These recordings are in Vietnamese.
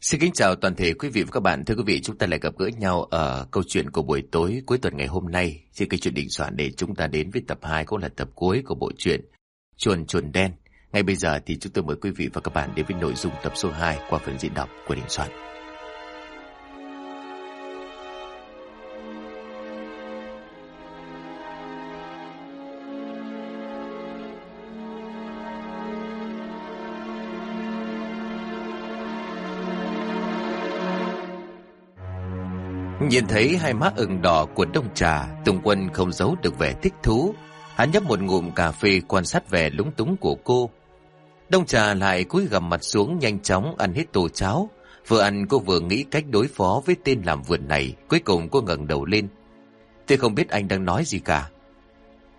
Xin kính chào toàn thể quý vị và các bạn. Thưa quý vị, chúng ta lại gặp gỡ nhau ở câu chuyện của buổi tối cuối tuần ngày hôm nay. Trên kênh chuyện định soạn để chúng ta đến với tập 2 cũng là tập cuối của bộ truyện Chuồn Chuồn Đen. Ngay bây giờ thì chúng tôi mời quý vị và các bạn đến với nội dung tập số 2 qua phần diễn đọc của định soạn. Nhìn thấy hai má ửng đỏ của đông trà, Tùng Quân không giấu được vẻ thích thú. Hắn nhấp một ngụm cà phê quan sát vẻ lúng túng của cô. Đông trà lại cúi gằm mặt xuống nhanh chóng ăn hết tô cháo. Vừa ăn cô vừa nghĩ cách đối phó với tên làm vườn này. Cuối cùng cô ngẩng đầu lên. Tôi không biết anh đang nói gì cả.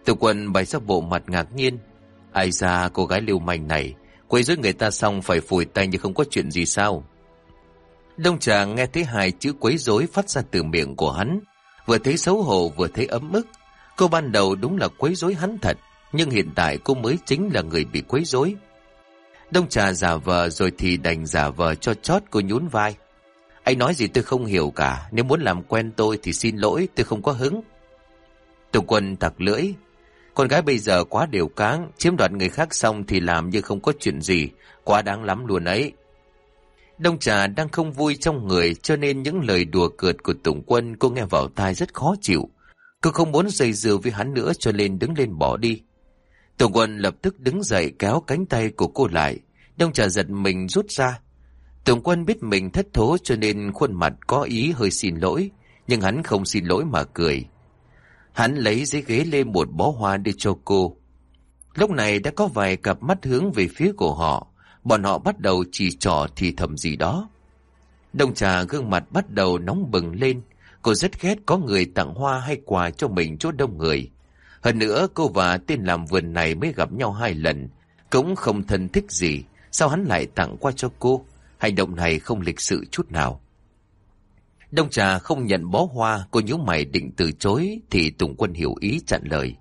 Tùng Quân bày ra bộ mặt ngạc nhiên. Ai ra cô gái lưu manh này, quấy rối người ta xong phải phủi tay như không có chuyện gì sao? Đông trà nghe thấy hai chữ quấy rối phát ra từ miệng của hắn. Vừa thấy xấu hổ vừa thấy ấm ức. Cô ban đầu đúng là quấy rối hắn thật. Nhưng hiện tại cô mới chính là người bị quấy rối. Đông trà giả vờ rồi thì đành giả vờ cho chót cô nhún vai. Anh nói gì tôi không hiểu cả. Nếu muốn làm quen tôi thì xin lỗi, tôi không có hứng. Tùng quân tặc lưỡi. Con gái bây giờ quá đều cáng. Chiếm đoạt người khác xong thì làm như không có chuyện gì. Quá đáng lắm luôn ấy. Đông trà đang không vui trong người, cho nên những lời đùa cợt của Tùng Quân cô nghe vào tai rất khó chịu. Cô không muốn dây dưa với hắn nữa cho nên đứng lên bỏ đi. Tùng Quân lập tức đứng dậy kéo cánh tay của cô lại. Đông trà giật mình rút ra. Tùng Quân biết mình thất thố cho nên khuôn mặt có ý hơi xin lỗi. Nhưng hắn không xin lỗi mà cười. Hắn lấy giấy ghế lên một bó hoa để cho cô. Lúc này đã có vài cặp mắt hướng về phía của họ bọn họ bắt đầu chỉ trỏ thì thầm gì đó. Đông trà gương mặt bắt đầu nóng bừng lên, cô rất ghét có người tặng hoa hay quà cho mình chỗ đông người. Hơn nữa cô và tên làm vườn này mới gặp nhau hai lần, cũng không thân thích gì, sao hắn lại tặng qua cho cô? Hành động này không lịch sự chút nào. Đông trà không nhận bó hoa, cô nhíu mày định từ chối thì Tùng Quân hiểu ý chặn lời.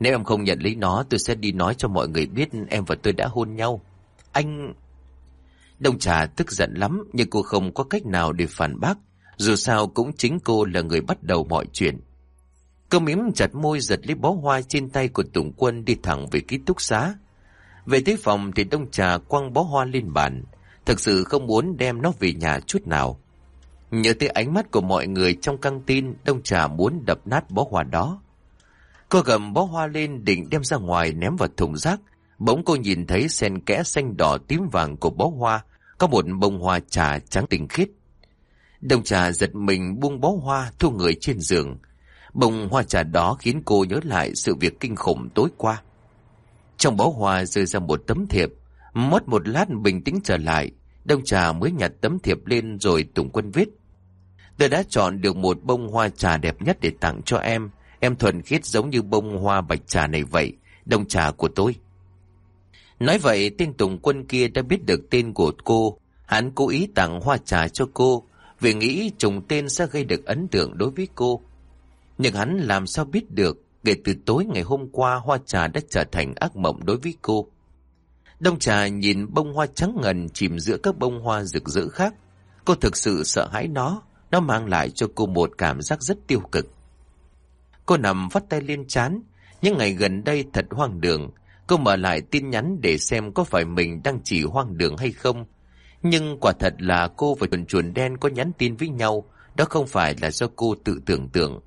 Nếu em không nhận lấy nó tôi sẽ đi nói cho mọi người biết em và tôi đã hôn nhau. Anh... Đông trà tức giận lắm nhưng cô không có cách nào để phản bác. Dù sao cũng chính cô là người bắt đầu mọi chuyện. Cô mím chặt môi giật lấy bó hoa trên tay của Tùng Quân đi thẳng về ký túc xá. Về tới phòng thì Đông Trà quăng bó hoa lên bàn. Thực sự không muốn đem nó về nhà chút nào. Nhớ tới ánh mắt của mọi người trong căng tin, Đông Trà muốn đập nát bó hoa đó. Cô gầm bó hoa lên định đem ra ngoài ném vào thùng rác, Bỗng cô nhìn thấy sen kẽ xanh đỏ tím vàng của bó hoa, có một bông hoa trà trắng tinh khiết. Đồng trà giật mình buông bó hoa thu người trên giường. Bông hoa trà đó khiến cô nhớ lại sự việc kinh khủng tối qua. Trong bó hoa rơi ra một tấm thiệp. Mất một lát bình tĩnh trở lại, đông trà mới nhặt tấm thiệp lên rồi tùng quân viết. Tôi đã chọn được một bông hoa trà đẹp nhất để tặng cho em. Em thuần khiết giống như bông hoa bạch trà này vậy, đông trà của tôi. Nói vậy tên Tùng quân kia đã biết được tên của cô. Hắn cố ý tặng hoa trà cho cô, vì nghĩ trùng tên sẽ gây được ấn tượng đối với cô. Nhưng hắn làm sao biết được, kể từ tối ngày hôm qua hoa trà đã trở thành ác mộng đối với cô. Đông trà nhìn bông hoa trắng ngần chìm giữa các bông hoa rực rỡ khác. Cô thực sự sợ hãi nó, nó mang lại cho cô một cảm giác rất tiêu cực. Cô nằm vắt tay lên chán, những ngày gần đây thật hoang đường, Cô mở lại tin nhắn để xem có phải mình đang chỉ hoang đường hay không. Nhưng quả thật là cô và chuồn chuồn đen có nhắn tin với nhau, đó không phải là do cô tự tưởng tượng.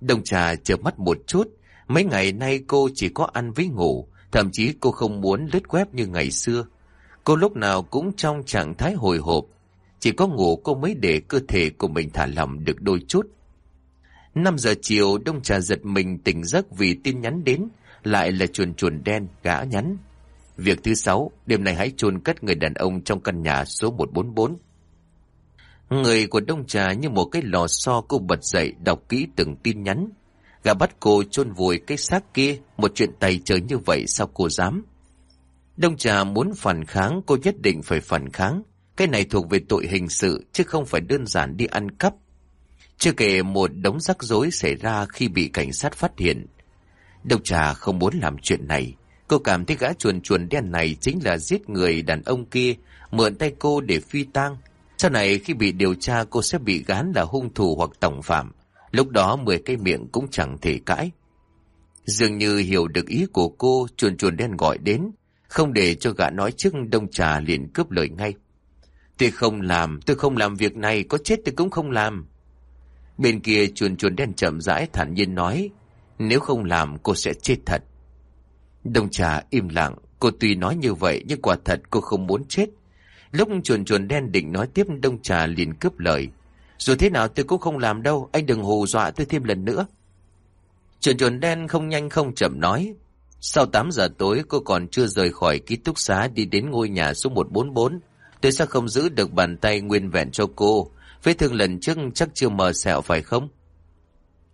Đồng trà chờ mắt một chút, mấy ngày nay cô chỉ có ăn với ngủ, thậm chí cô không muốn lướt web như ngày xưa. Cô lúc nào cũng trong trạng thái hồi hộp, chỉ có ngủ cô mới để cơ thể của mình thả lỏng được đôi chút. 5 giờ chiều, Đông Trà giật mình tỉnh giấc vì tin nhắn đến, lại là chuồn chuồn đen gã nhắn. Việc thứ sáu, đêm nay hãy chôn cất người đàn ông trong căn nhà số 144. Người của Đông Trà như một cái lò xo cô bật dậy đọc kỹ từng tin nhắn. Gã bắt cô chôn vùi cái xác kia, một chuyện tay trời như vậy sao cô dám? Đông Trà muốn phản kháng, cô nhất định phải phản kháng. Cái này thuộc về tội hình sự, chứ không phải đơn giản đi ăn cắp. Chưa kể một đống rắc rối xảy ra khi bị cảnh sát phát hiện. Đông trà không muốn làm chuyện này. Cô cảm thấy gã chuồn chuồn đen này chính là giết người đàn ông kia, mượn tay cô để phi tang. Sau này khi bị điều tra cô sẽ bị gán là hung thủ hoặc tổng phạm. Lúc đó 10 cây miệng cũng chẳng thể cãi. Dường như hiểu được ý của cô, chuồn chuồn đen gọi đến, không để cho gã nói trước đông trà liền cướp lời ngay. Tôi không làm, tôi không làm việc này, có chết tôi cũng không làm. Bên kia chuồn chuồn đen chậm rãi thản nhiên nói, nếu không làm cô sẽ chết thật. Đông trà im lặng, cô tuy nói như vậy nhưng quả thật cô không muốn chết. Lúc chuồn chuồn đen định nói tiếp đông trà liền cướp lời. Dù thế nào tôi cũng không làm đâu, anh đừng hù dọa tôi thêm lần nữa. Chuồn chuồn đen không nhanh không chậm nói. Sau 8 giờ tối cô còn chưa rời khỏi ký túc xá đi đến ngôi nhà số 144. Tôi sẽ không giữ được bàn tay nguyên vẹn cho cô. Vết thương lần trước chắc chưa mờ sẹo phải không?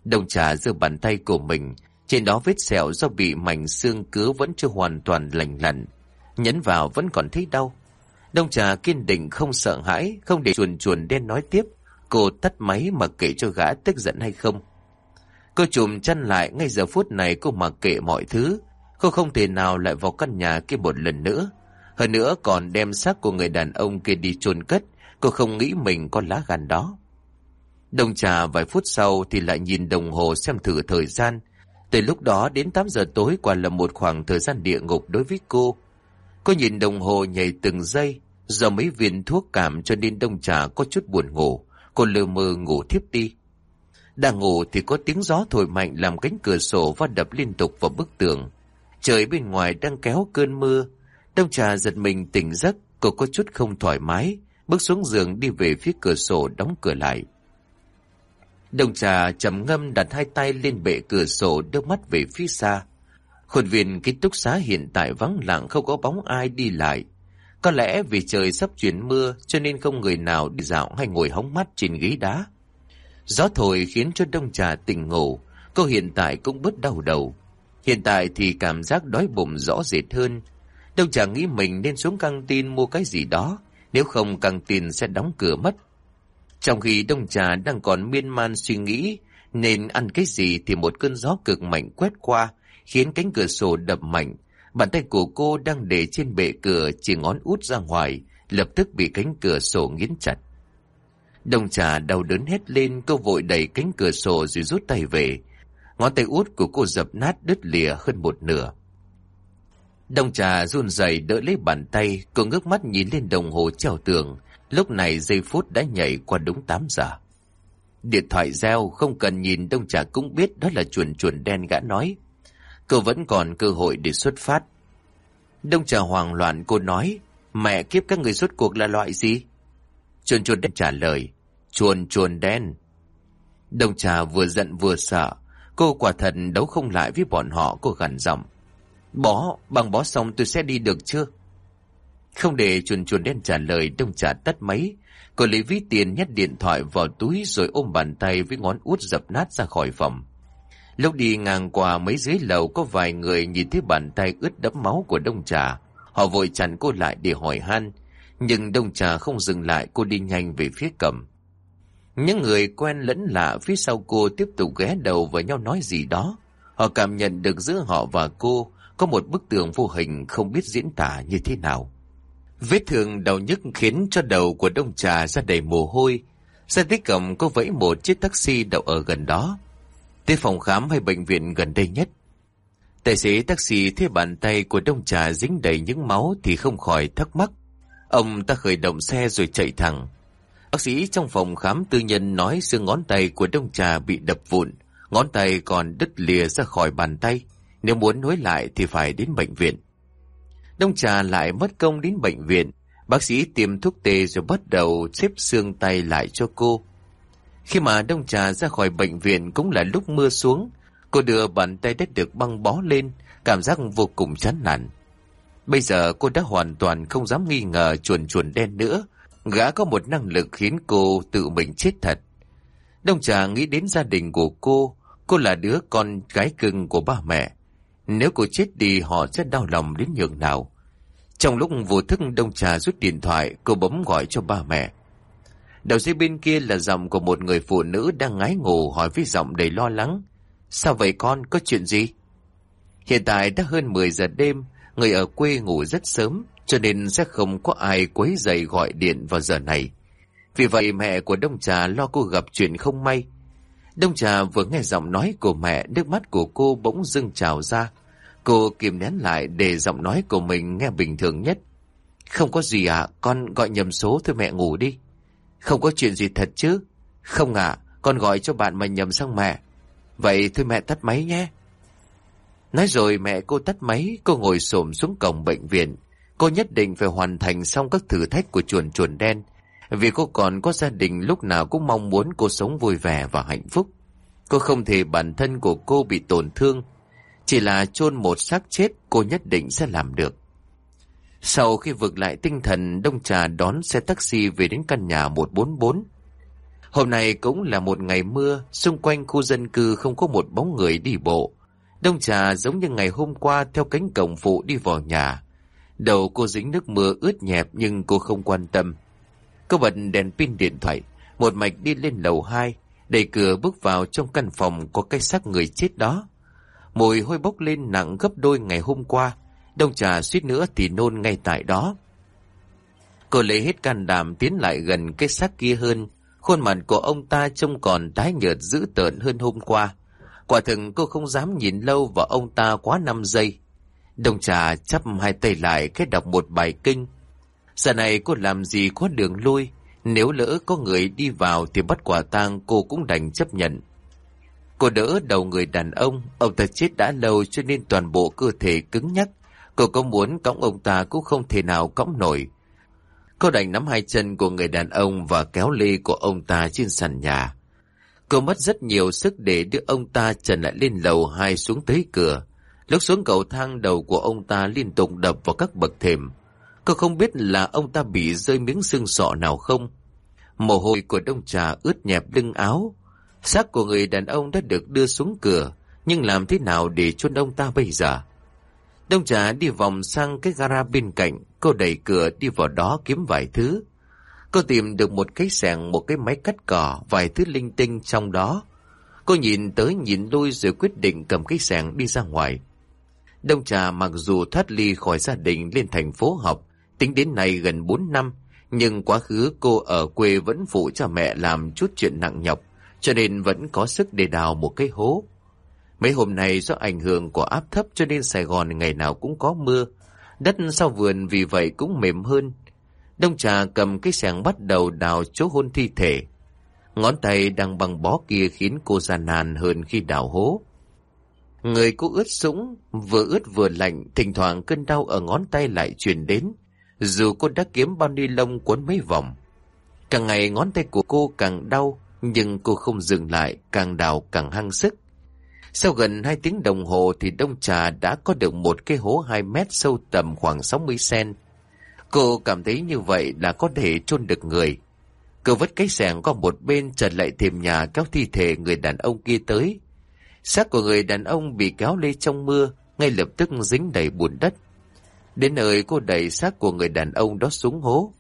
Đồng trà giữa bàn tay của mình. Trên đó vết sẹo do bị mảnh xương cứa vẫn chưa hoàn toàn lành lặn. Nhấn vào vẫn còn thấy đau. Đông trà kiên định không sợ hãi, không để chuồn chuồn đen nói tiếp. Cô tắt máy mà kể cho gã tức giận hay không. Cô chùm chăn lại, ngay giờ phút này cô mặc kệ mọi thứ. Cô không thể nào lại vào căn nhà kia một lần nữa. Hơn nữa còn đem xác của người đàn ông kia đi chôn cất. Cô không nghĩ mình có lá gan đó. Đồng trà vài phút sau thì lại nhìn đồng hồ xem thử thời gian. Từ lúc đó đến 8 giờ tối quả là một khoảng thời gian địa ngục đối với cô. Cô nhìn đồng hồ nhảy từng giây. Do mấy viên thuốc cảm cho nên đông trà có chút buồn ngủ. Cô lơ mơ ngủ thiếp đi. Đang ngủ thì có tiếng gió thổi mạnh làm cánh cửa sổ va đập liên tục vào bức tường. Trời bên ngoài đang kéo cơn mưa. Đông trà giật mình tỉnh giấc, cô có chút không thoải mái, bước xuống giường đi về phía cửa sổ đóng cửa lại. Đông trà trầm ngâm đặt hai tay lên bệ cửa sổ đưa mắt về phía xa. Khuôn viên ký túc xá hiện tại vắng lặng không có bóng ai đi lại. Có lẽ vì trời sắp chuyển mưa cho nên không người nào đi dạo hay ngồi hóng mắt trên ghế đá. Gió thổi khiến cho đông trà tỉnh ngủ, cô hiện tại cũng bớt đau đầu. Hiện tại thì cảm giác đói bụng rõ rệt hơn. Đông trà nghĩ mình nên xuống căng tin mua cái gì đó, nếu không căng tin sẽ đóng cửa mất. Trong khi đông trà đang còn miên man suy nghĩ, nên ăn cái gì thì một cơn gió cực mạnh quét qua, khiến cánh cửa sổ đập mạnh. Bàn tay của cô đang để trên bệ cửa chỉ ngón út ra ngoài, lập tức bị cánh cửa sổ nghiến chặt. Đông trà đau đớn hét lên, cô vội đẩy cánh cửa sổ rồi rút tay về. Ngón tay út của cô dập nát đứt lìa hơn một nửa. Đông trà run rẩy đỡ lấy bàn tay, cô ngước mắt nhìn lên đồng hồ treo tường. Lúc này giây phút đã nhảy qua đúng 8 giờ. Điện thoại reo, không cần nhìn đông trà cũng biết đó là chuồn chuồn đen gã nói. Cô vẫn còn cơ hội để xuất phát. Đông trà hoàng loạn cô nói, mẹ kiếp các người xuất cuộc là loại gì? Chuồn chuồn đen trả lời, chuồn chuồn đen. Đông trà vừa giận vừa sợ, cô quả thật đấu không lại với bọn họ, cô gằn giọng. Bó, bằng bó xong tôi sẽ đi được chưa? Không để chuồn chuồn đen trả lời, đông trà tắt máy. Cô lấy ví tiền nhét điện thoại vào túi rồi ôm bàn tay với ngón út dập nát ra khỏi phòng. Lúc đi ngang qua mấy dưới lầu có vài người nhìn thấy bàn tay ướt đẫm máu của đông trà. Họ vội chặn cô lại để hỏi han. Nhưng đông trà không dừng lại cô đi nhanh về phía cầm. Những người quen lẫn lạ phía sau cô tiếp tục ghé đầu với nhau nói gì đó. Họ cảm nhận được giữa họ và cô có một bức tường vô hình không biết diễn tả như thế nào. Vết thương đau nhức khiến cho đầu của đông trà ra đầy mồ hôi. Xe tích cầm có vẫy một chiếc taxi đậu ở gần đó. Tới phòng khám hay bệnh viện gần đây nhất. Tài xế taxi thấy bàn tay của đông trà dính đầy những máu thì không khỏi thắc mắc. Ông ta khởi động xe rồi chạy thẳng. Bác sĩ trong phòng khám tư nhân nói xương ngón tay của đông trà bị đập vụn, ngón tay còn đứt lìa ra khỏi bàn tay. Nếu muốn nối lại thì phải đến bệnh viện. Đông trà lại mất công đến bệnh viện. Bác sĩ tiêm thuốc tê rồi bắt đầu xếp xương tay lại cho cô. Khi mà đông trà ra khỏi bệnh viện cũng là lúc mưa xuống. Cô đưa bàn tay đất được băng bó lên, cảm giác vô cùng chán nản. Bây giờ cô đã hoàn toàn không dám nghi ngờ chuồn chuồn đen nữa. Gã có một năng lực khiến cô tự mình chết thật. Đông trà nghĩ đến gia đình của cô. Cô là đứa con gái cưng của ba mẹ. Nếu cô chết đi họ sẽ đau lòng đến nhường nào. Trong lúc vô thức đông trà rút điện thoại, cô bấm gọi cho ba mẹ. Đầu dây bên kia là giọng của một người phụ nữ đang ngái ngủ hỏi với giọng đầy lo lắng. Sao vậy con, có chuyện gì? Hiện tại đã hơn 10 giờ đêm, người ở quê ngủ rất sớm, cho nên sẽ không có ai quấy dậy gọi điện vào giờ này. Vì vậy mẹ của Đông Trà lo cô gặp chuyện không may. Đông Trà vừa nghe giọng nói của mẹ, nước mắt của cô bỗng dưng trào ra. Cô kìm nén lại để giọng nói của mình nghe bình thường nhất. Không có gì ạ, con gọi nhầm số thôi mẹ ngủ đi. Không có chuyện gì thật chứ? Không ạ, con gọi cho bạn mà nhầm sang mẹ. Vậy thôi mẹ tắt máy nhé. Nói rồi mẹ cô tắt máy, cô ngồi xổm xuống cổng bệnh viện. Cô nhất định phải hoàn thành xong các thử thách của chuồn chuồn đen. Vì cô còn có gia đình lúc nào cũng mong muốn cô sống vui vẻ và hạnh phúc. Cô không thể bản thân của cô bị tổn thương. Chỉ là chôn một xác chết cô nhất định sẽ làm được. Sau khi vực lại tinh thần, Đông Trà đón xe taxi về đến căn nhà 144. Hôm nay cũng là một ngày mưa, xung quanh khu dân cư không có một bóng người đi bộ. Đông Trà giống như ngày hôm qua theo cánh cổng phụ đi vào nhà. Đầu cô dính nước mưa ướt nhẹp nhưng cô không quan tâm. Cô bật đèn pin điện thoại, một mạch đi lên lầu 2, đẩy cửa bước vào trong căn phòng có cái xác người chết đó. Mùi hôi bốc lên nặng gấp đôi ngày hôm qua, đông trà suýt nữa thì nôn ngay tại đó. Cô lấy hết can đảm tiến lại gần cái xác kia hơn, khuôn mặt của ông ta trông còn tái nhợt dữ tợn hơn hôm qua. Quả thực cô không dám nhìn lâu vào ông ta quá 5 giây. Đông trà chắp hai tay lại kết đọc một bài kinh. Giờ này cô làm gì có đường lui, nếu lỡ có người đi vào thì bắt quả tang cô cũng đành chấp nhận. Cô đỡ đầu người đàn ông, ông ta chết đã lâu cho nên toàn bộ cơ thể cứng nhắc. Cô có muốn cõng ông ta cũng không thể nào cõng nổi. Cô đành nắm hai chân của người đàn ông và kéo lê của ông ta trên sàn nhà. Cô mất rất nhiều sức để đưa ông ta trần lại lên lầu hai xuống tới cửa. Lúc xuống cầu thang đầu của ông ta liên tục đập vào các bậc thềm. Cô không biết là ông ta bị rơi miếng xương sọ nào không. Mồ hôi của đông trà ướt nhẹp lưng áo. Xác của người đàn ông đã được đưa xuống cửa, nhưng làm thế nào để chôn ông ta bây giờ? Đông trà đi vòng sang cái gara bên cạnh, cô đẩy cửa đi vào đó kiếm vài thứ. Cô tìm được một cái sàng, một cái máy cắt cỏ, vài thứ linh tinh trong đó. Cô nhìn tới nhìn lui rồi quyết định cầm cái sàng đi ra ngoài. Đông Trà mặc dù thoát ly khỏi gia đình lên thành phố học, tính đến nay gần 4 năm, nhưng quá khứ cô ở quê vẫn phụ cho mẹ làm chút chuyện nặng nhọc, cho nên vẫn có sức để đào một cái hố. Mấy hôm nay do ảnh hưởng của áp thấp cho nên Sài Gòn ngày nào cũng có mưa, đất sau vườn vì vậy cũng mềm hơn. Đông Trà cầm cái sàng bắt đầu đào chỗ hôn thi thể. Ngón tay đang bằng bó kia khiến cô gian nàn hơn khi đào hố. Người cô ướt sũng, vừa ướt vừa lạnh, thỉnh thoảng cơn đau ở ngón tay lại truyền đến, dù cô đã kiếm bao ni lông cuốn mấy vòng. Càng ngày ngón tay của cô càng đau, nhưng cô không dừng lại, càng đào càng hăng sức. Sau gần hai tiếng đồng hồ thì đông trà đã có được một cái hố 2 mét sâu tầm khoảng 60 cm Cô cảm thấy như vậy là có thể chôn được người. Cô vứt cái sẻng qua một bên trần lại thềm nhà kéo thi thể người đàn ông kia tới. Xác của người đàn ông bị kéo lê trong mưa, ngay lập tức dính đầy bùn đất. Đến nơi cô đẩy xác của người đàn ông đó xuống hố.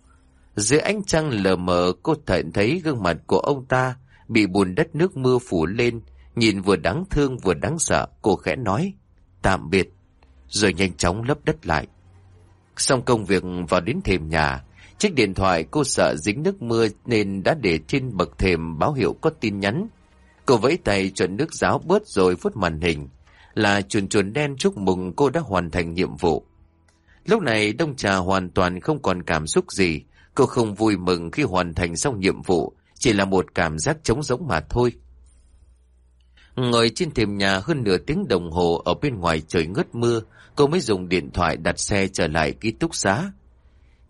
Dưới ánh trăng lờ mờ cô thận thấy gương mặt của ông ta bị bùn đất nước mưa phủ lên, nhìn vừa đáng thương vừa đáng sợ, cô khẽ nói, tạm biệt, rồi nhanh chóng lấp đất lại. Xong công việc vào đến thềm nhà, chiếc điện thoại cô sợ dính nước mưa nên đã để trên bậc thềm báo hiệu có tin nhắn. Cô vẫy tay chuẩn nước ráo bớt rồi phút màn hình, là chuồn chuồn đen chúc mừng cô đã hoàn thành nhiệm vụ. Lúc này Đông Trà hoàn toàn không còn cảm xúc gì, cô không vui mừng khi hoàn thành xong nhiệm vụ, chỉ là một cảm giác trống rỗng mà thôi. Ngồi trên thềm nhà hơn nửa tiếng đồng hồ ở bên ngoài trời ngớt mưa, cô mới dùng điện thoại đặt xe trở lại ký túc xá.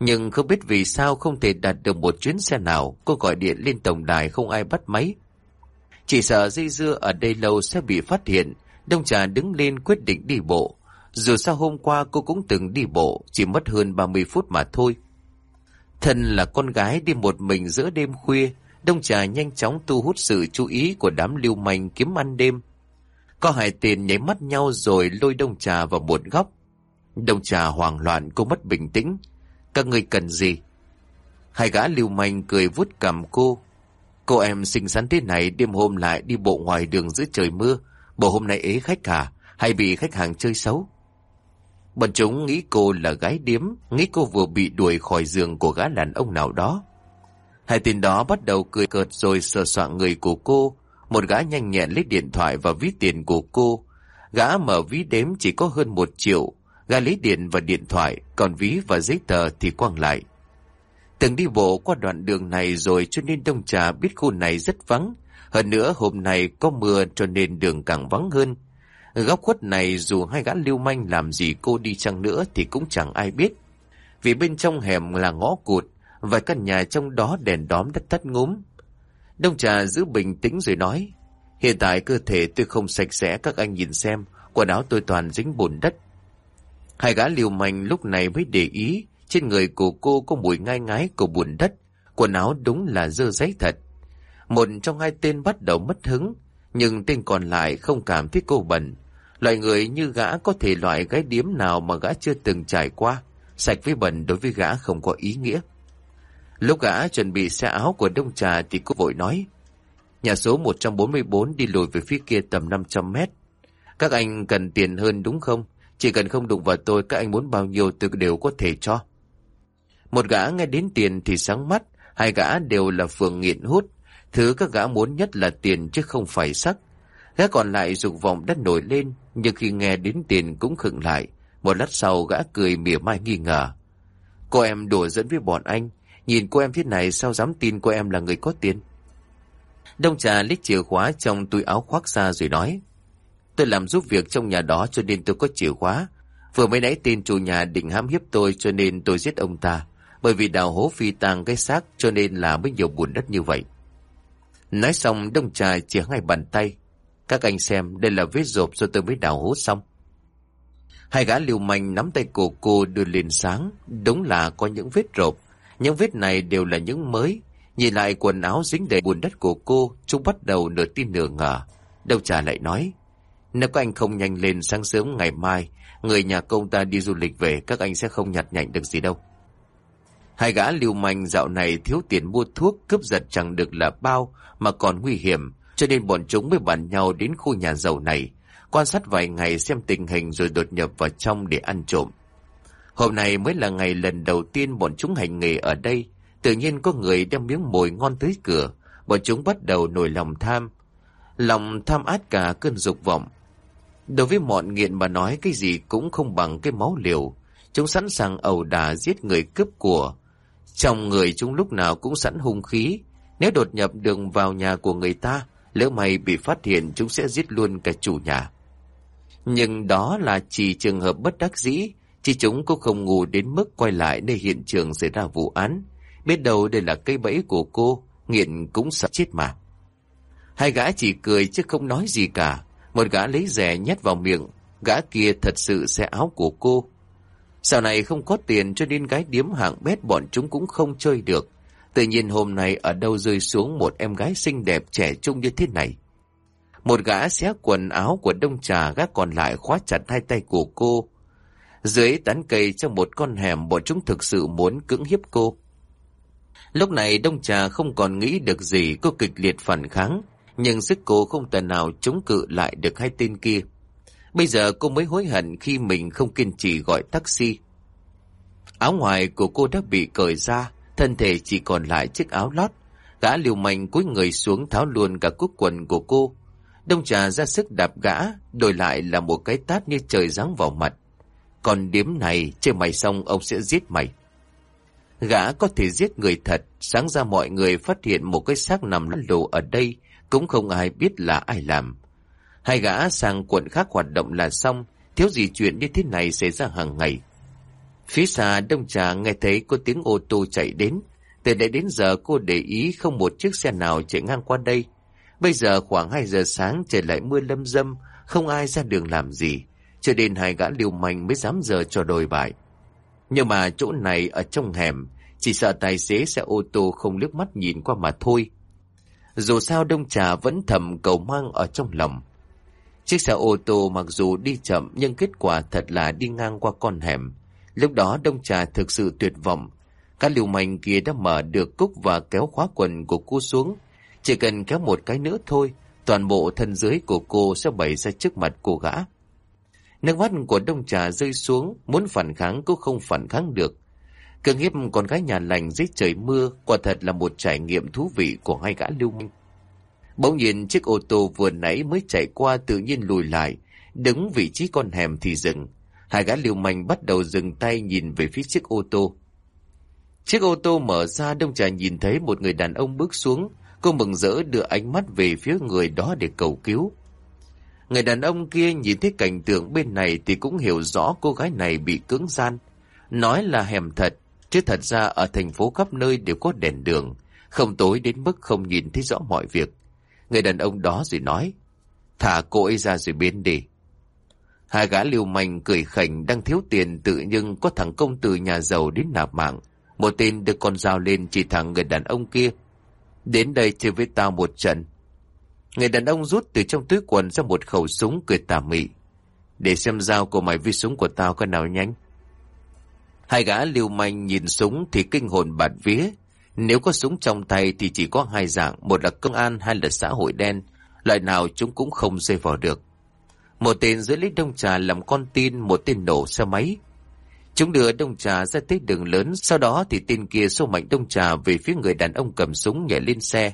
Nhưng không biết vì sao không thể đặt được một chuyến xe nào, cô gọi điện lên tổng đài không ai bắt máy. Chỉ sợ dây dưa ở đây lâu sẽ bị phát hiện, Đông Trà đứng lên quyết định đi bộ. Dù sao hôm qua cô cũng từng đi bộ, chỉ mất hơn 30 phút mà thôi. Thân là con gái đi một mình giữa đêm khuya, Đông Trà nhanh chóng thu hút sự chú ý của đám lưu manh kiếm ăn đêm. Có hai tên nháy mắt nhau rồi lôi Đông Trà vào một góc. Đông Trà hoảng loạn cô mất bình tĩnh. Các người cần gì? Hai gã lưu manh cười vút cầm cô. Cô em xinh xắn thế này đêm hôm lại đi bộ ngoài đường giữa trời mưa. Bộ hôm nay ế khách cả hay bị khách hàng chơi xấu. Bọn chúng nghĩ cô là gái điếm, nghĩ cô vừa bị đuổi khỏi giường của gã đàn ông nào đó. Hai tên đó bắt đầu cười cợt rồi sờ soạn người của cô. Một gã nhanh nhẹn lấy điện thoại và ví tiền của cô. Gã mở ví đếm chỉ có hơn một triệu. Gã lấy điện và điện thoại, còn ví và giấy tờ thì quăng lại. Từng đi bộ qua đoạn đường này rồi cho nên Đông Trà biết khu này rất vắng. Hơn nữa hôm nay có mưa cho nên đường càng vắng hơn. Góc khuất này dù hai gã lưu manh làm gì cô đi chăng nữa thì cũng chẳng ai biết. Vì bên trong hẻm là ngõ cụt, vài căn nhà trong đó đèn đóm đất tắt ngúm. Đông trà giữ bình tĩnh rồi nói, hiện tại cơ thể tôi không sạch sẽ các anh nhìn xem, quần áo tôi toàn dính bùn đất. Hai gã liều manh lúc này mới để ý, trên người của cô có mùi ngai ngái của bùn đất, quần áo đúng là dơ giấy thật. Một trong hai tên bắt đầu mất hứng, nhưng tên còn lại không cảm thấy cô bẩn. Loại người như gã có thể loại gái điếm nào mà gã chưa từng trải qua, sạch với bẩn đối với gã không có ý nghĩa. Lúc gã chuẩn bị xe áo của Đông Trà thì cô vội nói, nhà số 144 đi lùi về phía kia tầm 500 mét. Các anh cần tiền hơn đúng không? Chỉ cần không đụng vào tôi, các anh muốn bao nhiêu tôi đều có thể cho. Một gã nghe đến tiền thì sáng mắt, hai gã đều là phường nghiện hút. Thứ các gã muốn nhất là tiền chứ không phải sắc. Gã còn lại dục vọng đất nổi lên, nhưng khi nghe đến tiền cũng khựng lại. Một lát sau gã cười mỉa mai nghi ngờ. Cô em đùa dẫn với bọn anh, nhìn cô em thế này sao dám tin cô em là người có tiền. Đông trà lấy chìa khóa trong túi áo khoác ra rồi nói. Tôi làm giúp việc trong nhà đó cho nên tôi có chìa khóa. Vừa mới nãy tin chủ nhà định hãm hiếp tôi cho nên tôi giết ông ta. Bởi vì đào hố phi tang cái xác cho nên là mới nhiều bùn đất như vậy. Nói xong đông trà chỉ ngay bàn tay. Các anh xem đây là vết rộp do tôi mới đào hố xong. Hai gã liều manh nắm tay cổ cô đưa lên sáng. Đúng là có những vết rộp. Những vết này đều là những mới. Nhìn lại quần áo dính đầy bùn đất của cô, chúng bắt đầu nửa tin nửa ngờ. Đâu trà lại nói, nếu các anh không nhanh lên sáng sớm ngày mai, người nhà công ta đi du lịch về, các anh sẽ không nhặt nhạnh được gì đâu. Hai gã liều manh dạo này thiếu tiền mua thuốc, cướp giật chẳng được là bao, mà còn nguy hiểm, cho nên bọn chúng mới bàn nhau đến khu nhà giàu này, quan sát vài ngày xem tình hình rồi đột nhập vào trong để ăn trộm. Hôm nay mới là ngày lần đầu tiên bọn chúng hành nghề ở đây, tự nhiên có người đem miếng mồi ngon tới cửa, bọn chúng bắt đầu nổi lòng tham. Lòng tham át cả cơn dục vọng. Đối với bọn nghiện mà nói cái gì cũng không bằng cái máu liều, chúng sẵn sàng ẩu đả giết người cướp của. Trong người chúng lúc nào cũng sẵn hung khí, nếu đột nhập đường vào nhà của người ta, lỡ may bị phát hiện chúng sẽ giết luôn cả chủ nhà. Nhưng đó là chỉ trường hợp bất đắc dĩ, chỉ chúng cũng không ngu đến mức quay lại nơi hiện trường xảy ra vụ án. Biết đâu đây là cây bẫy của cô, nghiện cũng sợ chết mà. Hai gã chỉ cười chứ không nói gì cả. Một gã lấy rẻ nhét vào miệng, gã kia thật sự xe áo của cô. Sau này không có tiền cho nên gái điếm hạng bét bọn chúng cũng không chơi được. Tự nhiên hôm nay ở đâu rơi xuống một em gái xinh đẹp trẻ trung như thế này. Một gã xé quần áo của đông trà gác còn lại khóa chặt hai tay của cô. Dưới tán cây trong một con hẻm bọn chúng thực sự muốn cưỡng hiếp cô. Lúc này đông trà không còn nghĩ được gì cô kịch liệt phản kháng, nhưng sức cô không tài nào chống cự lại được hai tên kia. Bây giờ cô mới hối hận khi mình không kiên trì gọi taxi. Áo ngoài của cô đã bị cởi ra, thân thể chỉ còn lại chiếc áo lót. Gã liều mạnh cúi người xuống tháo luôn cả cúc quần của cô. Đông trà ra sức đạp gã, đổi lại là một cái tát như trời giáng vào mặt. Còn điếm này, chơi mày xong ông sẽ giết mày. Gã có thể giết người thật, sáng ra mọi người phát hiện một cái xác nằm lăn lồ ở đây, cũng không ai biết là ai làm. Hai gã sang quận khác hoạt động là xong, thiếu gì chuyện như thế này xảy ra hàng ngày. Phía xa đông trà nghe thấy có tiếng ô tô chạy đến, từ đây đến giờ cô để ý không một chiếc xe nào chạy ngang qua đây. Bây giờ khoảng 2 giờ sáng trời lại mưa lâm dâm, không ai ra đường làm gì, cho nên hai gã liều manh mới dám giờ cho đồi bại. Nhưng mà chỗ này ở trong hẻm, chỉ sợ tài xế xe ô tô không liếc mắt nhìn qua mà thôi. Dù sao đông trà vẫn thầm cầu mang ở trong lòng. Chiếc xe ô tô mặc dù đi chậm nhưng kết quả thật là đi ngang qua con hẻm. Lúc đó đông trà thực sự tuyệt vọng. Các liều manh kia đã mở được cúc và kéo khóa quần của cô xuống. Chỉ cần kéo một cái nữa thôi, toàn bộ thân dưới của cô sẽ bày ra trước mặt cô gã. Nước mắt của đông trà rơi xuống, muốn phản kháng cũng không phản kháng được. Cường hiếp con gái nhà lành dưới trời mưa, quả thật là một trải nghiệm thú vị của hai gã lưu minh. Bỗng nhiên chiếc ô tô vừa nãy mới chạy qua tự nhiên lùi lại, đứng vị trí con hẻm thì dừng. Hai gã liều manh bắt đầu dừng tay nhìn về phía chiếc ô tô. Chiếc ô tô mở ra đông trà nhìn thấy một người đàn ông bước xuống, cô mừng rỡ đưa ánh mắt về phía người đó để cầu cứu. Người đàn ông kia nhìn thấy cảnh tượng bên này thì cũng hiểu rõ cô gái này bị cưỡng gian. Nói là hẻm thật, chứ thật ra ở thành phố khắp nơi đều có đèn đường, không tối đến mức không nhìn thấy rõ mọi việc. Người đàn ông đó rồi nói, thả cô ấy ra rồi biến đi. Hai gã liều manh cười khảnh đang thiếu tiền tự nhưng có thằng công từ nhà giàu đến nạp mạng. Một tên được con dao lên chỉ thẳng người đàn ông kia. Đến đây chơi với tao một trận. Người đàn ông rút từ trong túi quần ra một khẩu súng cười tà mị. Để xem dao của mày với súng của tao có nào nhanh. Hai gã liều manh nhìn súng thì kinh hồn bạt vía. Nếu có súng trong tay thì chỉ có hai dạng, một là công an hay là xã hội đen. Loại nào chúng cũng không dây vào được. Một tên dưới lấy đông trà làm con tin, một tên nổ xe máy. Chúng đưa đông trà ra tới đường lớn, sau đó thì tên kia xô mạnh đông trà về phía người đàn ông cầm súng nhảy lên xe.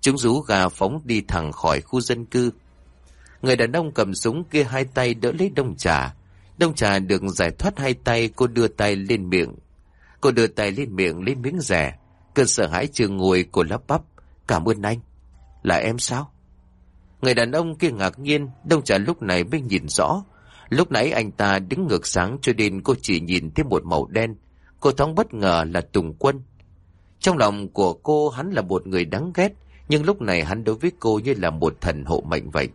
Chúng rú gà phóng đi thẳng khỏi khu dân cư. Người đàn ông cầm súng kia hai tay đỡ lấy đông trà. Đông trà được giải thoát hai tay, cô đưa tay lên miệng. Cô đưa tay lên miệng lấy miếng rẻ. Cơn sợ hãi chưa ngồi, cô lắp bắp. Cảm ơn anh. Là em sao? Người đàn ông kia ngạc nhiên, đông trà lúc này mới nhìn rõ. Lúc nãy anh ta đứng ngược sáng cho nên cô chỉ nhìn thấy một màu đen. Cô thoáng bất ngờ là Tùng Quân. Trong lòng của cô hắn là một người đáng ghét, nhưng lúc này hắn đối với cô như là một thần hộ mệnh vậy.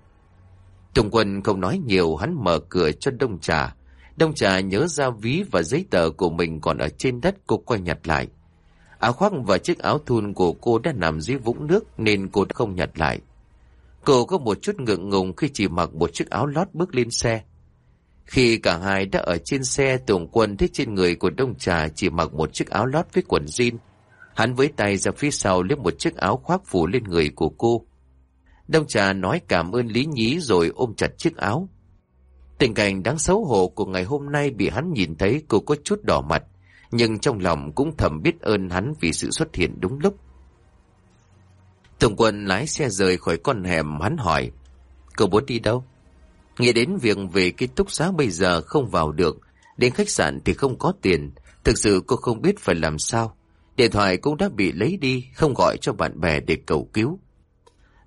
Tùng Quân không nói nhiều, hắn mở cửa cho Đông Trà. Đông Trà nhớ ra ví và giấy tờ của mình còn ở trên đất cô quay nhặt lại. Áo khoác và chiếc áo thun của cô đã nằm dưới vũng nước nên cô không nhặt lại. Cô có một chút ngượng ngùng khi chỉ mặc một chiếc áo lót bước lên xe. Khi cả hai đã ở trên xe, Tùng Quân thấy trên người của Đông Trà chỉ mặc một chiếc áo lót với quần jean. Hắn với tay ra phía sau lấy một chiếc áo khoác phủ lên người của cô. Đông Trà nói cảm ơn Lý Nhí rồi ôm chặt chiếc áo. Tình cảnh đáng xấu hổ của ngày hôm nay bị hắn nhìn thấy cô có chút đỏ mặt, nhưng trong lòng cũng thầm biết ơn hắn vì sự xuất hiện đúng lúc. Tùng quân lái xe rời khỏi con hẻm hắn hỏi, cậu muốn đi đâu? Nghĩ đến việc về ký túc xá bây giờ không vào được, đến khách sạn thì không có tiền, thực sự cô không biết phải làm sao. Điện thoại cũng đã bị lấy đi, không gọi cho bạn bè để cầu cứu.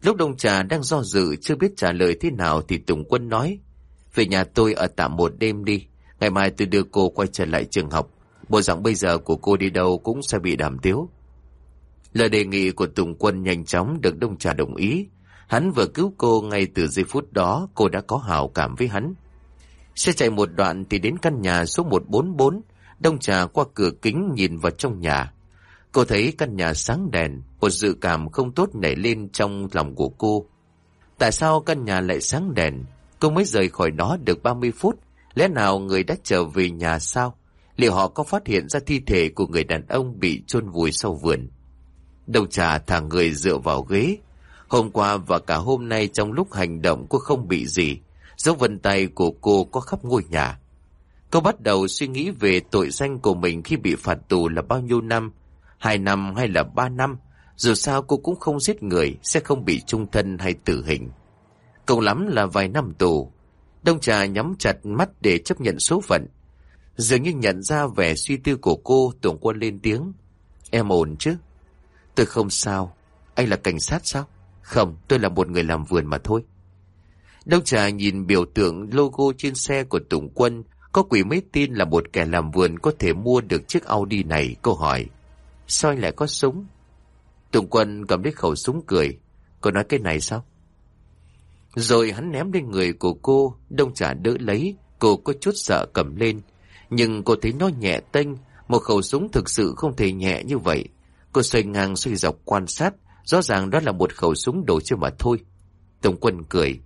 Lúc đông trà đang do dự chưa biết trả lời thế nào thì Tùng Quân nói, về nhà tôi ở tạm một đêm đi, ngày mai tôi đưa cô quay trở lại trường học. Bộ dạng bây giờ của cô đi đâu cũng sẽ bị đàm tiếu. Lời đề nghị của Tùng Quân nhanh chóng được Đông Trà đồng ý. Hắn vừa cứu cô ngay từ giây phút đó cô đã có hào cảm với hắn. Xe chạy một đoạn thì đến căn nhà số 144, Đông Trà qua cửa kính nhìn vào trong nhà. Cô thấy căn nhà sáng đèn, một dự cảm không tốt nảy lên trong lòng của cô. Tại sao căn nhà lại sáng đèn? Cô mới rời khỏi đó được 30 phút. Lẽ nào người đã trở về nhà sao? Liệu họ có phát hiện ra thi thể của người đàn ông bị chôn vùi sau vườn? Đầu trà thả người dựa vào ghế. Hôm qua và cả hôm nay trong lúc hành động cô không bị gì. Dấu vân tay của cô có khắp ngôi nhà. Cô bắt đầu suy nghĩ về tội danh của mình khi bị phạt tù là bao nhiêu năm. Hai năm hay là ba năm. Dù sao cô cũng không giết người, sẽ không bị trung thân hay tử hình. Cộng lắm là vài năm tù. Đông trà nhắm chặt mắt để chấp nhận số phận. Dường như nhận ra vẻ suy tư của cô, tổng quân lên tiếng. Em ổn chứ? Tôi không sao. Anh là cảnh sát sao? Không, tôi là một người làm vườn mà thôi. Đông trà nhìn biểu tượng logo trên xe của Tùng Quân, có quỷ mấy tin là một kẻ làm vườn có thể mua được chiếc Audi này, cô hỏi. Sao anh lại có súng? Tùng Quân cầm lấy khẩu súng cười. Cô nói cái này sao? Rồi hắn ném lên người của cô, đông trà đỡ lấy, cô có chút sợ cầm lên. Nhưng cô thấy nó nhẹ tênh, một khẩu súng thực sự không thể nhẹ như vậy. Cô xoay ngang xoay dọc quan sát, rõ ràng đó là một khẩu súng đồ chơi mà thôi. tổng Quân cười.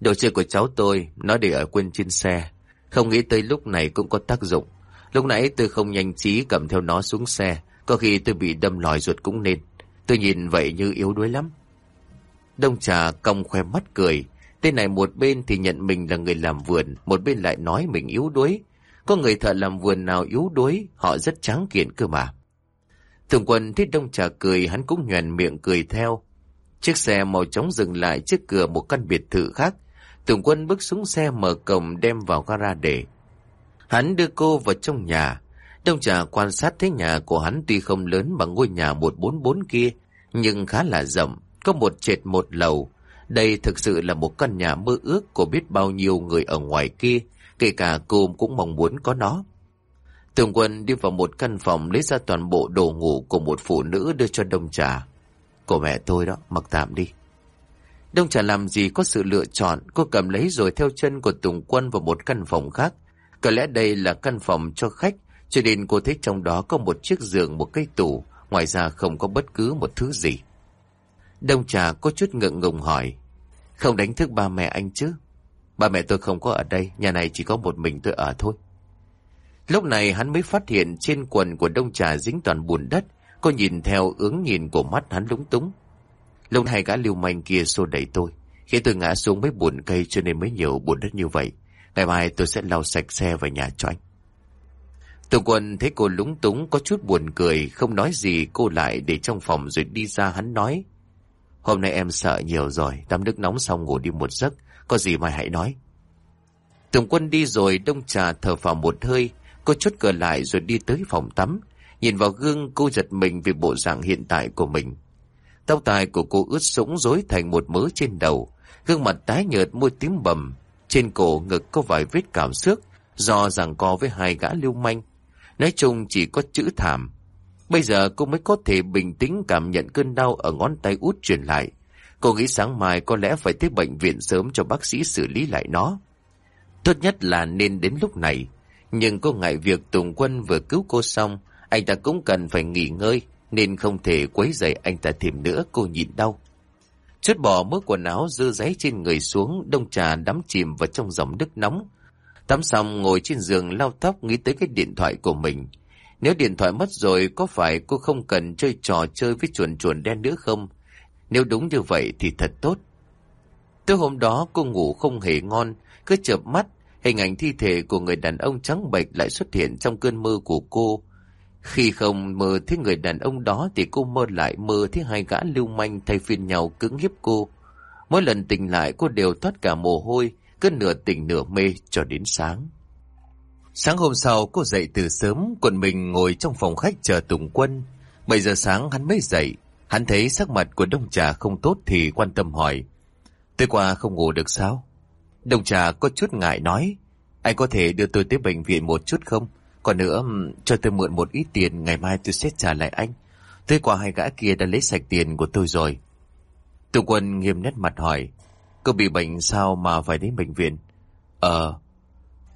Đồ chơi của cháu tôi, nó để ở quên trên xe. Không nghĩ tới lúc này cũng có tác dụng. Lúc nãy tôi không nhanh trí cầm theo nó xuống xe, có khi tôi bị đâm lòi ruột cũng nên. Tôi nhìn vậy như yếu đuối lắm. Đông trà cong khoe mắt cười, Tên này một bên thì nhận mình là người làm vườn, một bên lại nói mình yếu đuối. Có người thợ làm vườn nào yếu đuối, họ rất tráng kiện cơ mà. Thường quân thấy đông trà cười, hắn cũng nhoèn miệng cười theo. Chiếc xe màu trống dừng lại trước cửa một căn biệt thự khác. Tùng quân bước xuống xe mở cổng đem vào gara để. Hắn đưa cô vào trong nhà. Đông trà quan sát thấy nhà của hắn tuy không lớn bằng ngôi nhà 144 kia, nhưng khá là rộng, có một trệt một lầu. Đây thực sự là một căn nhà mơ ước của biết bao nhiêu người ở ngoài kia, kể cả cô cũng mong muốn có nó. Tường quân đi vào một căn phòng lấy ra toàn bộ đồ ngủ của một phụ nữ đưa cho đông trà. Của mẹ tôi đó, mặc tạm đi. Đông trà làm gì có sự lựa chọn, cô cầm lấy rồi theo chân của Tùng Quân vào một căn phòng khác. Có lẽ đây là căn phòng cho khách, cho nên cô thấy trong đó có một chiếc giường, một cái tủ, ngoài ra không có bất cứ một thứ gì. Đông trà có chút ngượng ngùng hỏi, không đánh thức ba mẹ anh chứ? Ba mẹ tôi không có ở đây, nhà này chỉ có một mình tôi ở thôi. Lúc này hắn mới phát hiện trên quần của đông trà dính toàn bùn đất, cô nhìn theo ứng nhìn của mắt hắn lúng túng. Lúc này gã lưu manh kia xô đẩy tôi, khi tôi ngã xuống mấy bùn cây cho nên mới nhiều bùn đất như vậy. Ngày mai tôi sẽ lau sạch xe về nhà cho anh. tường quân thấy cô lúng túng có chút buồn cười, không nói gì cô lại để trong phòng rồi đi ra hắn nói. Hôm nay em sợ nhiều rồi, tắm nước nóng xong ngủ đi một giấc, có gì mai hãy nói. tường quân đi rồi đông trà thở vào một hơi, cô chốt cửa lại rồi đi tới phòng tắm. Nhìn vào gương cô giật mình vì bộ dạng hiện tại của mình. Tóc tai của cô ướt sũng rối thành một mớ trên đầu, gương mặt tái nhợt môi tím bầm, trên cổ ngực có vài vết cảm xước do rằng co với hai gã lưu manh. Nói chung chỉ có chữ thảm. Bây giờ cô mới có thể bình tĩnh cảm nhận cơn đau ở ngón tay út truyền lại. Cô nghĩ sáng mai có lẽ phải tới bệnh viện sớm cho bác sĩ xử lý lại nó. Tốt nhất là nên đến lúc này. Nhưng có ngại việc Tùng Quân vừa cứu cô xong, anh ta cũng cần phải nghỉ ngơi, nên không thể quấy rầy anh ta thêm nữa cô nhịn đau. Chốt bỏ mớ quần áo dư giấy trên người xuống, đông trà đắm chìm vào trong dòng nước nóng. Tắm xong ngồi trên giường lau tóc nghĩ tới cái điện thoại của mình. Nếu điện thoại mất rồi có phải cô không cần chơi trò chơi với chuồn chuồn đen nữa không? Nếu đúng như vậy thì thật tốt. Tối hôm đó cô ngủ không hề ngon, cứ chợp mắt, hình ảnh thi thể của người đàn ông trắng bệch lại xuất hiện trong cơn mơ của cô. Khi không mơ thấy người đàn ông đó thì cô mơ lại mơ thấy hai gã lưu manh thay phiên nhau cứng hiếp cô. Mỗi lần tỉnh lại cô đều thoát cả mồ hôi, cứ nửa tỉnh nửa mê cho đến sáng. Sáng hôm sau cô dậy từ sớm, quần mình ngồi trong phòng khách chờ Tùng Quân. 7 giờ sáng hắn mới dậy, hắn thấy sắc mặt của Đông Trà không tốt thì quan tâm hỏi. Tối qua không ngủ được sao? Đồng Trà có chút ngại nói, anh có thể đưa tôi tới bệnh viện một chút không? Còn nữa, cho tôi mượn một ít tiền, ngày mai tôi sẽ trả lại anh. Tối qua hai gã kia đã lấy sạch tiền của tôi rồi. Tùng Quân nghiêm nét mặt hỏi, cô bị bệnh sao mà phải đến bệnh viện? Ờ,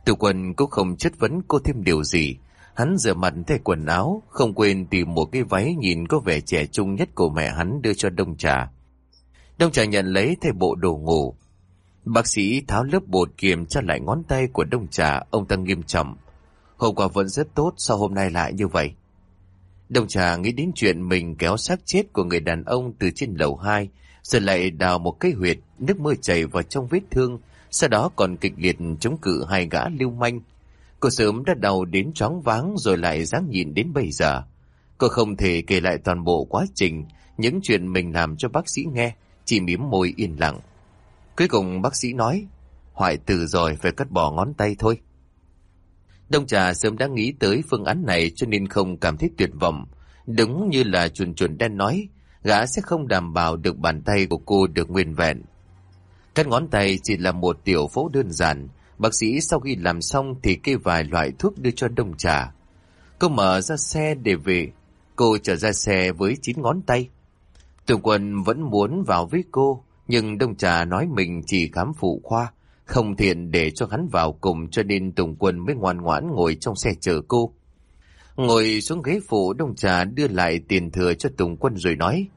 Tiểu quân cũng không chất vấn cô thêm điều gì. Hắn rửa mặt thay quần áo, không quên tìm một cái váy nhìn có vẻ trẻ trung nhất của mẹ hắn đưa cho đông trà. Đông trà nhận lấy thay bộ đồ ngủ. Bác sĩ tháo lớp bột kiềm tra lại ngón tay của đông trà, ông ta nghiêm trọng. Hôm qua vẫn rất tốt, sao hôm nay lại như vậy? Đông trà nghĩ đến chuyện mình kéo xác chết của người đàn ông từ trên lầu 2, rồi lại đào một cái huyệt, nước mưa chảy vào trong vết thương, sau đó còn kịch liệt chống cự hai gã lưu manh. Cô sớm đã đầu đến chóng váng rồi lại dáng nhìn đến bây giờ. Cô không thể kể lại toàn bộ quá trình, những chuyện mình làm cho bác sĩ nghe, chỉ mím môi yên lặng. Cuối cùng bác sĩ nói, hoại tử rồi phải cắt bỏ ngón tay thôi. Đông trà sớm đã nghĩ tới phương án này cho nên không cảm thấy tuyệt vọng. Đúng như là chuồn chuồn đen nói, gã sẽ không đảm bảo được bàn tay của cô được nguyên vẹn. Cắt ngón tay chỉ là một tiểu phẫu đơn giản. Bác sĩ sau khi làm xong thì kê vài loại thuốc đưa cho đông trà. Cô mở ra xe để về. Cô trở ra xe với chín ngón tay. Tường quân vẫn muốn vào với cô, nhưng đông trà nói mình chỉ khám phụ khoa, không thiện để cho hắn vào cùng cho nên Tùng Quân mới ngoan ngoãn ngồi trong xe chờ cô. Ngồi xuống ghế phụ đông trà đưa lại tiền thừa cho Tùng Quân rồi nói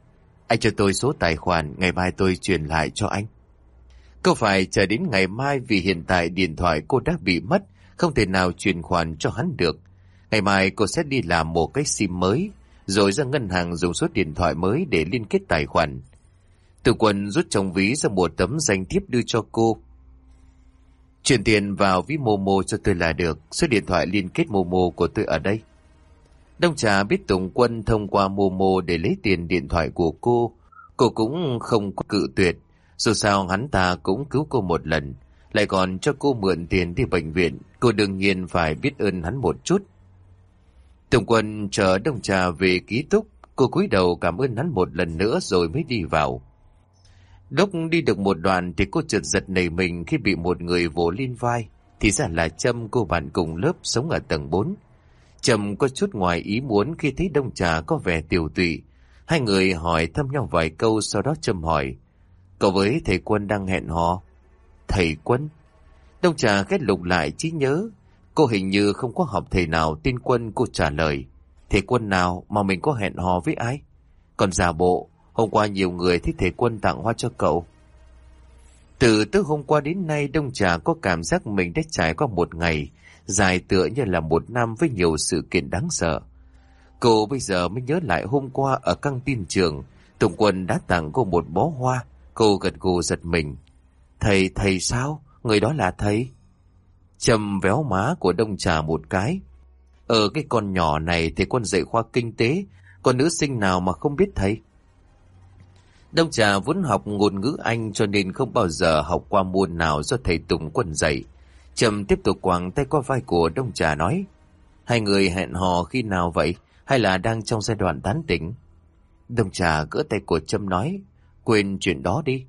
Anh cho tôi số tài khoản, ngày mai tôi chuyển lại cho anh. Cô phải chờ đến ngày mai vì hiện tại điện thoại cô đã bị mất, không thể nào chuyển khoản cho hắn được. Ngày mai cô sẽ đi làm một cái sim mới, rồi ra ngân hàng dùng số điện thoại mới để liên kết tài khoản. Từ quần rút trong ví ra một tấm danh thiếp đưa cho cô. Chuyển tiền vào ví Momo cho tôi là được. Số điện thoại liên kết Momo của tôi ở đây. Đông trà biết Tùng Quân thông qua Momo để lấy tiền điện thoại của cô. Cô cũng không có cự tuyệt. Dù sao hắn ta cũng cứu cô một lần. Lại còn cho cô mượn tiền đi bệnh viện. Cô đương nhiên phải biết ơn hắn một chút. Tùng Quân chờ Đông trà về ký túc. Cô cúi đầu cảm ơn hắn một lần nữa rồi mới đi vào. Lúc đi được một đoạn thì cô trượt giật nảy mình khi bị một người vỗ lên vai. Thì ra là Trâm cô bạn cùng lớp sống ở tầng 4. Trầm có chút ngoài ý muốn khi thấy đông trà có vẻ tiểu tụy. Hai người hỏi thăm nhau vài câu sau đó Trầm hỏi. Cậu với thầy quân đang hẹn hò. Thầy quân? Đông trà ghét lục lại trí nhớ. Cô hình như không có học thầy nào tin quân cô trả lời. Thầy quân nào mà mình có hẹn hò với ai? Còn giả bộ, hôm qua nhiều người thích thầy quân tặng hoa cho cậu. Từ từ hôm qua đến nay Đông Trà có cảm giác mình đã trải qua một ngày dài tựa như là một năm với nhiều sự kiện đáng sợ. Cô bây giờ mới nhớ lại hôm qua ở căng tin trường, Tùng Quân đã tặng cô một bó hoa, cô gật gù giật mình. Thầy, thầy sao? Người đó là thầy? Trầm véo má của Đông Trà một cái. Ở cái con nhỏ này thì con dạy khoa kinh tế, còn nữ sinh nào mà không biết thầy? Đông Trà vốn học ngôn ngữ Anh cho nên không bao giờ học qua môn nào do thầy Tùng Quân dạy. Trầm tiếp tục quàng tay qua vai của Đông Trà nói. Hai người hẹn hò khi nào vậy? Hay là đang trong giai đoạn tán tỉnh? Đông Trà gỡ tay của Trâm nói. Quên chuyện đó đi.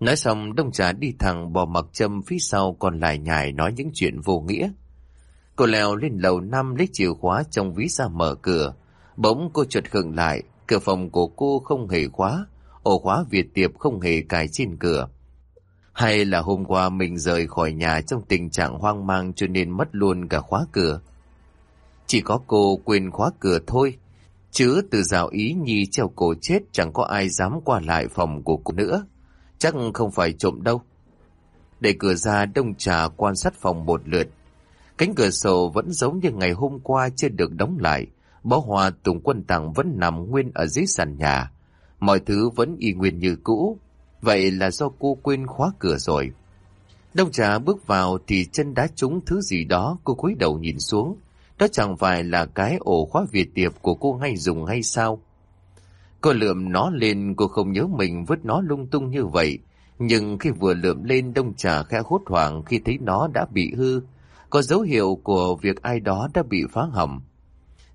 Nói xong Đông Trà đi thẳng bỏ mặc Trâm phía sau còn lại nhài nói những chuyện vô nghĩa. Cô leo lên lầu năm lấy chìa khóa trong ví ra mở cửa. Bỗng cô chợt khựng lại, cửa phòng của cô không hề khóa, ổ khóa Việt Tiệp không hề cài trên cửa. Hay là hôm qua mình rời khỏi nhà trong tình trạng hoang mang cho nên mất luôn cả khóa cửa. Chỉ có cô quên khóa cửa thôi. Chứ từ rào ý nhi treo cổ chết chẳng có ai dám qua lại phòng của cô nữa. Chắc không phải trộm đâu. Để cửa ra đông trà quan sát phòng một lượt. Cánh cửa sổ vẫn giống như ngày hôm qua chưa được đóng lại. Bó hoa tùng quân tặng vẫn nằm nguyên ở dưới sàn nhà. Mọi thứ vẫn y nguyên như cũ. Vậy là do cô quên khóa cửa rồi. Đông trà bước vào thì chân đá trúng thứ gì đó, cô cúi đầu nhìn xuống. Đó chẳng phải là cái ổ khóa Việt tiệp của cô hay dùng hay sao? Cô lượm nó lên, cô không nhớ mình vứt nó lung tung như vậy. Nhưng khi vừa lượm lên, đông trà khẽ hốt hoảng khi thấy nó đã bị hư. Có dấu hiệu của việc ai đó đã bị phá hỏng.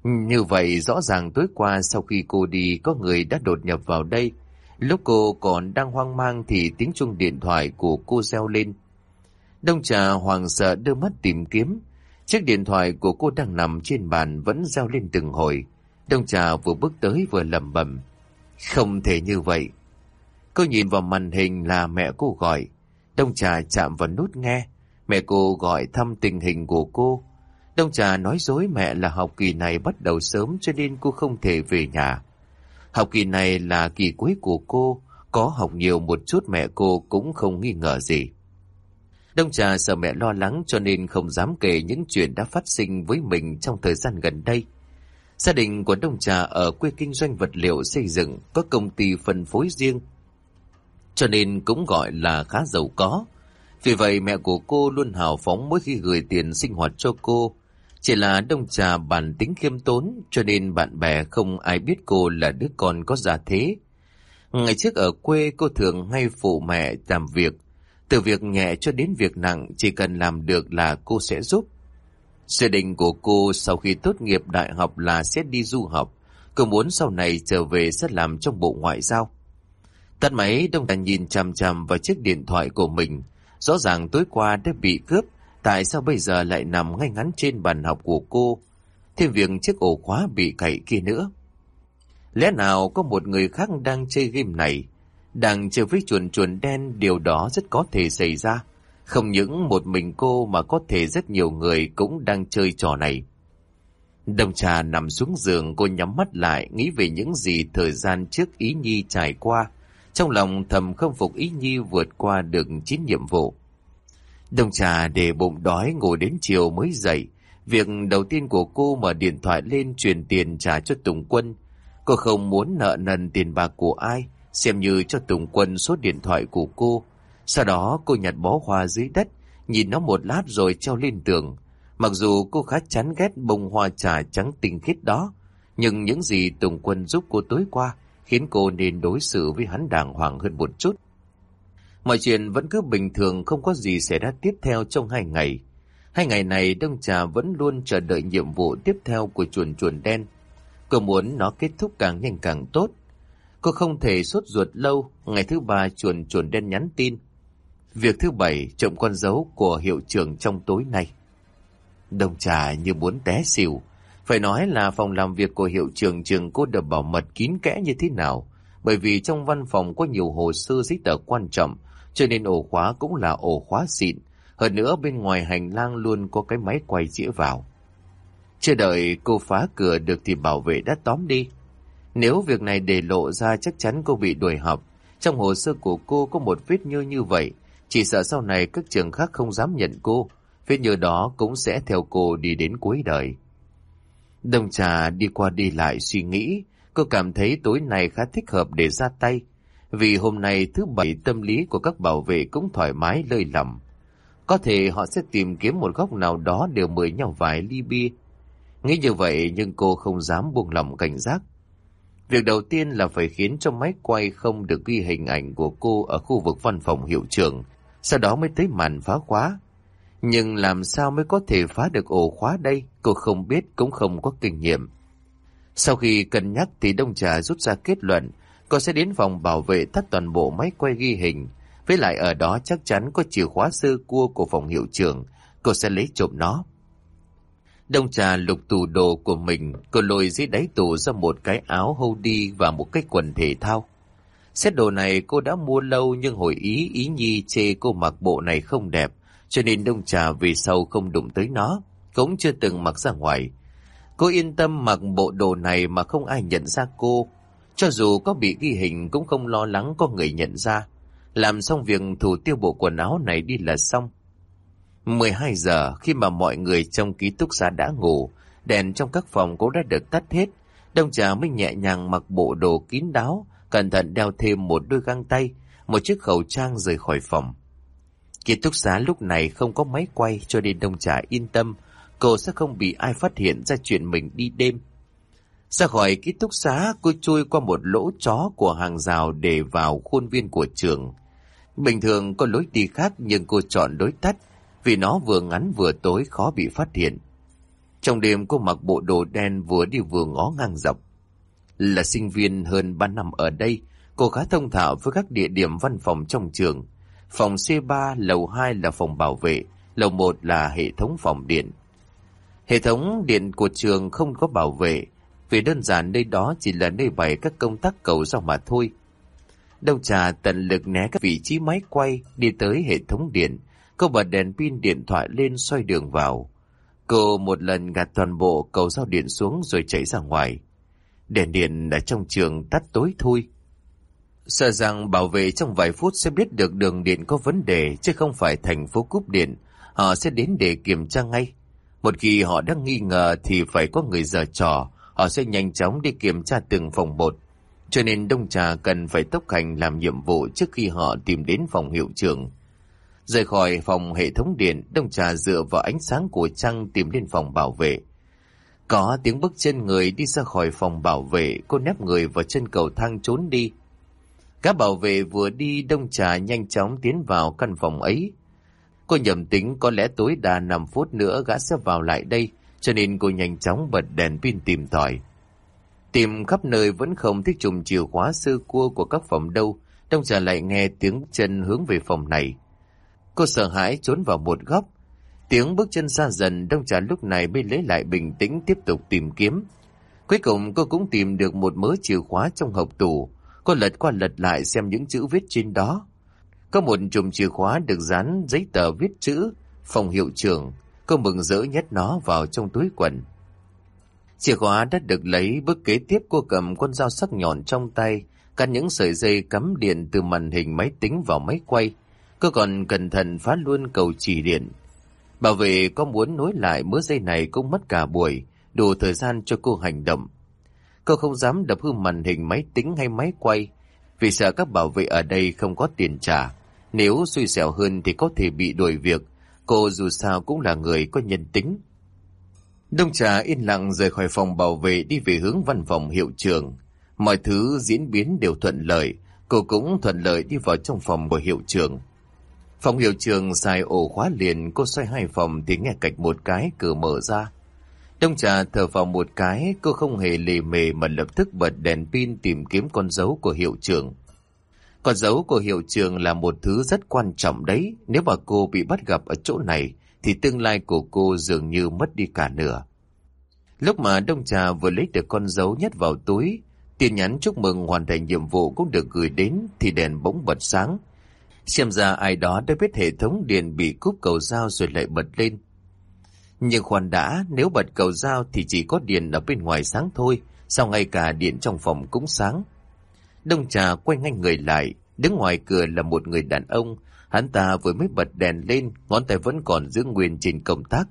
Như vậy rõ ràng tối qua sau khi cô đi, có người đã đột nhập vào đây. Lúc cô còn đang hoang mang thì tiếng chuông điện thoại của cô reo lên. Đông trà hoàng sợ đưa mắt tìm kiếm. Chiếc điện thoại của cô đang nằm trên bàn vẫn reo lên từng hồi. Đông trà vừa bước tới vừa lẩm bẩm. Không thể như vậy. Cô nhìn vào màn hình là mẹ cô gọi. Đông trà chạm vào nút nghe. Mẹ cô gọi thăm tình hình của cô. Đông trà nói dối mẹ là học kỳ này bắt đầu sớm cho nên cô không thể về nhà. Học kỳ này là kỳ cuối của cô, có học nhiều một chút mẹ cô cũng không nghi ngờ gì. Đông trà sợ mẹ lo lắng cho nên không dám kể những chuyện đã phát sinh với mình trong thời gian gần đây. Gia đình của Đông Trà ở quê kinh doanh vật liệu xây dựng có công ty phân phối riêng. Cho nên cũng gọi là khá giàu có. Vì vậy mẹ của cô luôn hào phóng mỗi khi gửi tiền sinh hoạt cho cô. Chỉ là Đông Trà bản tính khiêm tốn, cho nên bạn bè không ai biết cô là đứa con có gia thế. Ngày trước ở quê, cô thường hay phụ mẹ làm việc. Từ việc nhẹ cho đến việc nặng, chỉ cần làm được là cô sẽ giúp. Gia đình của cô sau khi tốt nghiệp đại học là sẽ đi du học. Cô muốn sau này trở về sẽ làm trong bộ ngoại giao. Tắt máy, Đông Trà nhìn chằm chằm vào chiếc điện thoại của mình. Rõ ràng tối qua đã bị cướp Tại sao bây giờ lại nằm ngay ngắn trên bàn học của cô? Thêm việc chiếc ổ khóa bị cậy kia nữa. Lẽ nào có một người khác đang chơi game này? Đang chơi với chuồn chuồn đen, điều đó rất có thể xảy ra. Không những một mình cô mà có thể rất nhiều người cũng đang chơi trò này. Đồng trà nằm xuống giường, cô nhắm mắt lại, nghĩ về những gì thời gian trước Ý Nhi trải qua. Trong lòng thầm không phục Ý Nhi vượt qua được chín nhiệm vụ. Đông trà để bụng đói ngủ đến chiều mới dậy. Việc đầu tiên của cô mở điện thoại lên truyền tiền trả cho Tùng Quân. Cô không muốn nợ nần tiền bạc của ai, xem như cho Tùng Quân số điện thoại của cô. Sau đó cô nhặt bó hoa dưới đất, nhìn nó một lát rồi treo lên tường. Mặc dù cô khá chán ghét bông hoa trà trắng tinh khiết đó, nhưng những gì Tùng Quân giúp cô tối qua khiến cô nên đối xử với hắn đàng hoàng hơn một chút. Mọi chuyện vẫn cứ bình thường không có gì xảy ra tiếp theo trong hai ngày. Hai ngày này Đông Trà vẫn luôn chờ đợi nhiệm vụ tiếp theo của chuồn chuồn đen. Cô muốn nó kết thúc càng nhanh càng tốt. Cô không thể sốt ruột lâu, ngày thứ ba chuồn chuồn đen nhắn tin. Việc thứ bảy trộm con dấu của hiệu trưởng trong tối nay. Đông Trà như muốn té xỉu. Phải nói là phòng làm việc của hiệu trưởng trường cô được bảo mật kín kẽ như thế nào. Bởi vì trong văn phòng có nhiều hồ sơ giấy tờ quan trọng, cho nên ổ khóa cũng là ổ khóa xịn. Hơn nữa, bên ngoài hành lang luôn có cái máy quay chĩa vào. Chưa đợi cô phá cửa được thì bảo vệ đã tóm đi. Nếu việc này để lộ ra, chắc chắn cô bị đuổi học. Trong hồ sơ của cô có một vết nhơ như vậy. Chỉ sợ sau này các trường khác không dám nhận cô. Vết nhơ đó cũng sẽ theo cô đi đến cuối đời. Đồng trà đi qua đi lại suy nghĩ. Cô cảm thấy tối nay khá thích hợp để ra tay. Vì hôm nay thứ bảy tâm lý của các bảo vệ cũng thoải mái lơi lỏng. Có thể họ sẽ tìm kiếm một góc nào đó đều mời nhau vài ly bia. Nghĩ như vậy nhưng cô không dám buông lỏng cảnh giác. Việc đầu tiên là phải khiến cho máy quay không được ghi hình ảnh của cô ở khu vực văn phòng hiệu trưởng, sau đó mới tới màn phá khóa. Nhưng làm sao mới có thể phá được ổ khóa đây, cô không biết cũng không có kinh nghiệm. Sau khi cân nhắc thì Đông Trà rút ra kết luận, cô sẽ đến phòng bảo vệ thắt toàn bộ máy quay ghi hình, với lại ở đó chắc chắn có chìa khóa sơ cua của phòng hiệu trưởng, cô sẽ lấy trộm nó. Đông trà lục tủ đồ của mình, cô lôi dưới đáy tủ ra một cái áo hoodie và một cái quần thể thao. Xét đồ này cô đã mua lâu nhưng hồi ý ý nhi chê cô mặc bộ này không đẹp, cho nên đông trà vì sau không đụng tới nó, cũng chưa từng mặc ra ngoài. Cô yên tâm mặc bộ đồ này mà không ai nhận ra cô. Cho dù có bị ghi hình cũng không lo lắng có người nhận ra. Làm xong việc thủ tiêu bộ quần áo này đi là xong. 12 giờ khi mà mọi người trong ký túc xá đã ngủ, đèn trong các phòng cũng đã được tắt hết. Đông trà mới nhẹ nhàng mặc bộ đồ kín đáo, cẩn thận đeo thêm một đôi găng tay, một chiếc khẩu trang rời khỏi phòng. Ký túc xá lúc này không có máy quay cho nên đông trà yên tâm, cô sẽ không bị ai phát hiện ra chuyện mình đi đêm. Ra khỏi ký túc xá, cô chui qua một lỗ chó của hàng rào để vào khuôn viên của trường. Bình thường có lối đi khác nhưng cô chọn lối tắt vì nó vừa ngắn vừa tối khó bị phát hiện. Trong đêm cô mặc bộ đồ đen vừa đi vừa ngó ngang dọc. Là sinh viên hơn 3 năm ở đây, cô khá thông thạo với các địa điểm văn phòng trong trường. Phòng C3, lầu 2 là phòng bảo vệ, lầu 1 là hệ thống phòng điện. Hệ thống điện của trường không có bảo vệ, vì đơn giản nơi đó chỉ là nơi bày các công tác cầu giao mà thôi. Đông trà tận lực né các vị trí máy quay đi tới hệ thống điện, Cô bật đèn pin điện thoại lên xoay đường vào. Cô một lần gạt toàn bộ cầu giao điện xuống rồi chạy ra ngoài. Đèn điện ở trong trường tắt tối thui. Sợ rằng bảo vệ trong vài phút sẽ biết được đường điện có vấn đề chứ không phải thành phố cúp điện. Họ sẽ đến để kiểm tra ngay. Một khi họ đang nghi ngờ thì phải có người giờ trò. Họ sẽ nhanh chóng đi kiểm tra từng phòng một. Cho nên Đông Trà cần phải tốc hành làm nhiệm vụ trước khi họ tìm đến phòng hiệu trưởng. Rời khỏi phòng hệ thống điện, Đông Trà dựa vào ánh sáng của trăng tìm lên phòng bảo vệ. Có tiếng bước chân người đi ra khỏi phòng bảo vệ, cô nép người vào chân cầu thang trốn đi. Các bảo vệ vừa đi Đông Trà nhanh chóng tiến vào căn phòng ấy. Cô nhầm tính có lẽ tối đa 5 phút nữa gã sẽ vào lại đây, cho nên cô nhanh chóng bật đèn pin tìm tòi. Tìm khắp nơi vẫn không thích trùng chìa khóa sư cua của các phòng đâu, Đông Trà lại nghe tiếng chân hướng về phòng này. Cô sợ hãi trốn vào một góc. Tiếng bước chân xa dần, đông trà lúc này mới lấy lại bình tĩnh tiếp tục tìm kiếm. Cuối cùng cô cũng tìm được một mớ chìa khóa trong hộp tủ. Cô lật qua lật lại xem những chữ viết trên đó. Có một chùm chìa khóa được dán giấy tờ viết chữ phòng hiệu trưởng. Cô mừng rỡ nhét nó vào trong túi quần. Chìa khóa đã được lấy, bước kế tiếp cô cầm con dao sắc nhọn trong tay, cắt những sợi dây cắm điện từ màn hình máy tính vào máy quay. Cô còn cẩn thận phá luôn cầu chỉ điện. Bảo vệ có muốn nối lại mớ dây này cũng mất cả buổi, đủ thời gian cho cô hành động. Cô không dám đập hư màn hình máy tính hay máy quay, vì sợ các bảo vệ ở đây không có tiền trả. Nếu xui xẻo hơn thì có thể bị đuổi việc, cô dù sao cũng là người có nhân tính. Đông trà yên lặng rời khỏi phòng bảo vệ đi về hướng văn phòng hiệu trưởng. Mọi thứ diễn biến đều thuận lợi, cô cũng thuận lợi đi vào trong phòng của hiệu trưởng. Phòng hiệu trường xài ổ khóa liền, cô xoay hai phòng thì nghe cạch một cái, cửa mở ra. Đông trà thở vào một cái, cô không hề lề mề mà lập tức bật đèn pin tìm kiếm con dấu của hiệu trưởng. Có dấu của hiệu trường là một thứ rất quan trọng đấy, nếu mà cô bị bắt gặp ở chỗ này, thì tương lai của cô dường như mất đi cả nửa. Lúc mà Đông Trà vừa lấy được con dấu nhét vào túi, tin nhắn chúc mừng hoàn thành nhiệm vụ cũng được gửi đến thì đèn bỗng bật sáng. Xem ra ai đó đã biết hệ thống điện bị cúp cầu dao rồi lại bật lên. Nhưng khoan đã, nếu bật cầu dao thì chỉ có điện ở bên ngoài sáng thôi, sao ngay cả điện trong phòng cũng sáng. Đông trà quay ngay người lại, đứng ngoài cửa là một người đàn ông, hắn ta vừa mới bật đèn lên, ngón tay vẫn còn giữ nguyên trên công tác.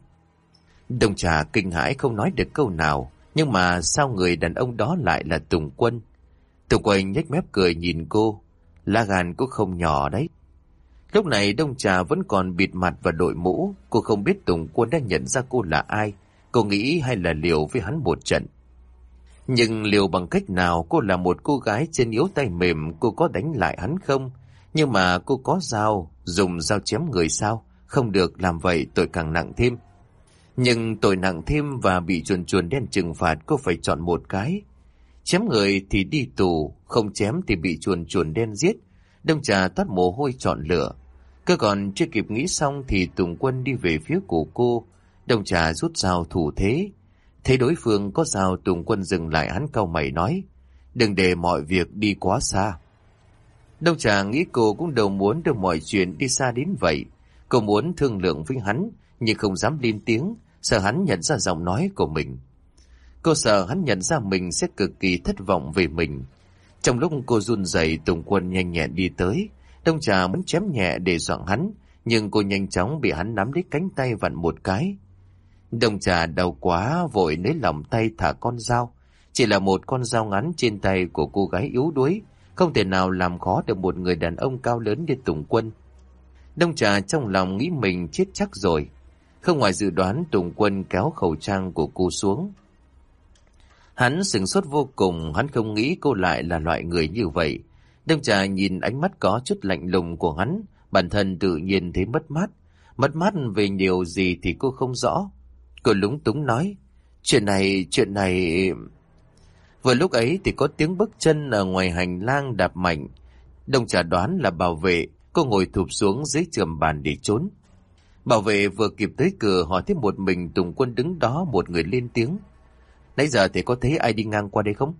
Đông trà kinh hãi không nói được câu nào, nhưng mà sao người đàn ông đó lại là Tùng Quân? Tùng Quân nhếch mép cười nhìn cô, lá gan cũng không nhỏ đấy. Lúc này Đông Trà vẫn còn bịt mặt và đội mũ, cô không biết Tùng Quân đã nhận ra cô là ai, cô nghĩ hay là liều với hắn một trận. Nhưng liều bằng cách nào cô là một cô gái trên yếu tay mềm cô có đánh lại hắn không? Nhưng mà cô có dao, dùng dao chém người sao? Không được làm vậy tội càng nặng thêm. Nhưng tội nặng thêm và bị chuồn chuồn đen trừng phạt cô phải chọn một cái. Chém người thì đi tù, không chém thì bị chuồn chuồn đen giết. Đông trà toát mồ hôi chọn lựa. Cơ còn chưa kịp nghĩ xong thì Tùng Quân đi về phía của cô. Đông trà rút dao thủ thế. Thấy đối phương có sao Tùng Quân dừng lại hắn cau mày nói. Đừng để mọi việc đi quá xa. Đông trà nghĩ cô cũng đâu muốn đưa mọi chuyện đi xa đến vậy. Cô muốn thương lượng với hắn, nhưng không dám lên tiếng, sợ hắn nhận ra giọng nói của mình. Cô sợ hắn nhận ra mình sẽ cực kỳ thất vọng về mình. Trong lúc cô run rẩy, Tùng Quân nhanh nhẹn đi tới, Đông Trà muốn chém nhẹ để dọn hắn, nhưng cô nhanh chóng bị hắn nắm lấy cánh tay vặn một cái. Đông Trà đau quá, vội lấy lòng tay thả con dao. Chỉ là một con dao ngắn trên tay của cô gái yếu đuối, không thể nào làm khó được một người đàn ông cao lớn như Tùng Quân. Đông Trà trong lòng nghĩ mình chết chắc rồi. Không ngoài dự đoán Tùng Quân kéo khẩu trang của cô xuống. Hắn sửng sốt vô cùng, hắn không nghĩ cô lại là loại người như vậy. Đông trà nhìn ánh mắt có chút lạnh lùng của hắn, bản thân tự nhiên thấy mất mát. Mất mát về điều gì thì cô không rõ. Cô lúng túng nói, chuyện này, chuyện này... Vừa lúc ấy thì có tiếng bước chân ở ngoài hành lang đạp mạnh. Đông trà đoán là bảo vệ, cô ngồi thụp xuống dưới trường bàn để trốn. Bảo vệ vừa kịp tới cửa hỏi thấy một mình Tùng Quân đứng đó một người lên tiếng. Nãy giờ thì có thấy ai đi ngang qua đây không?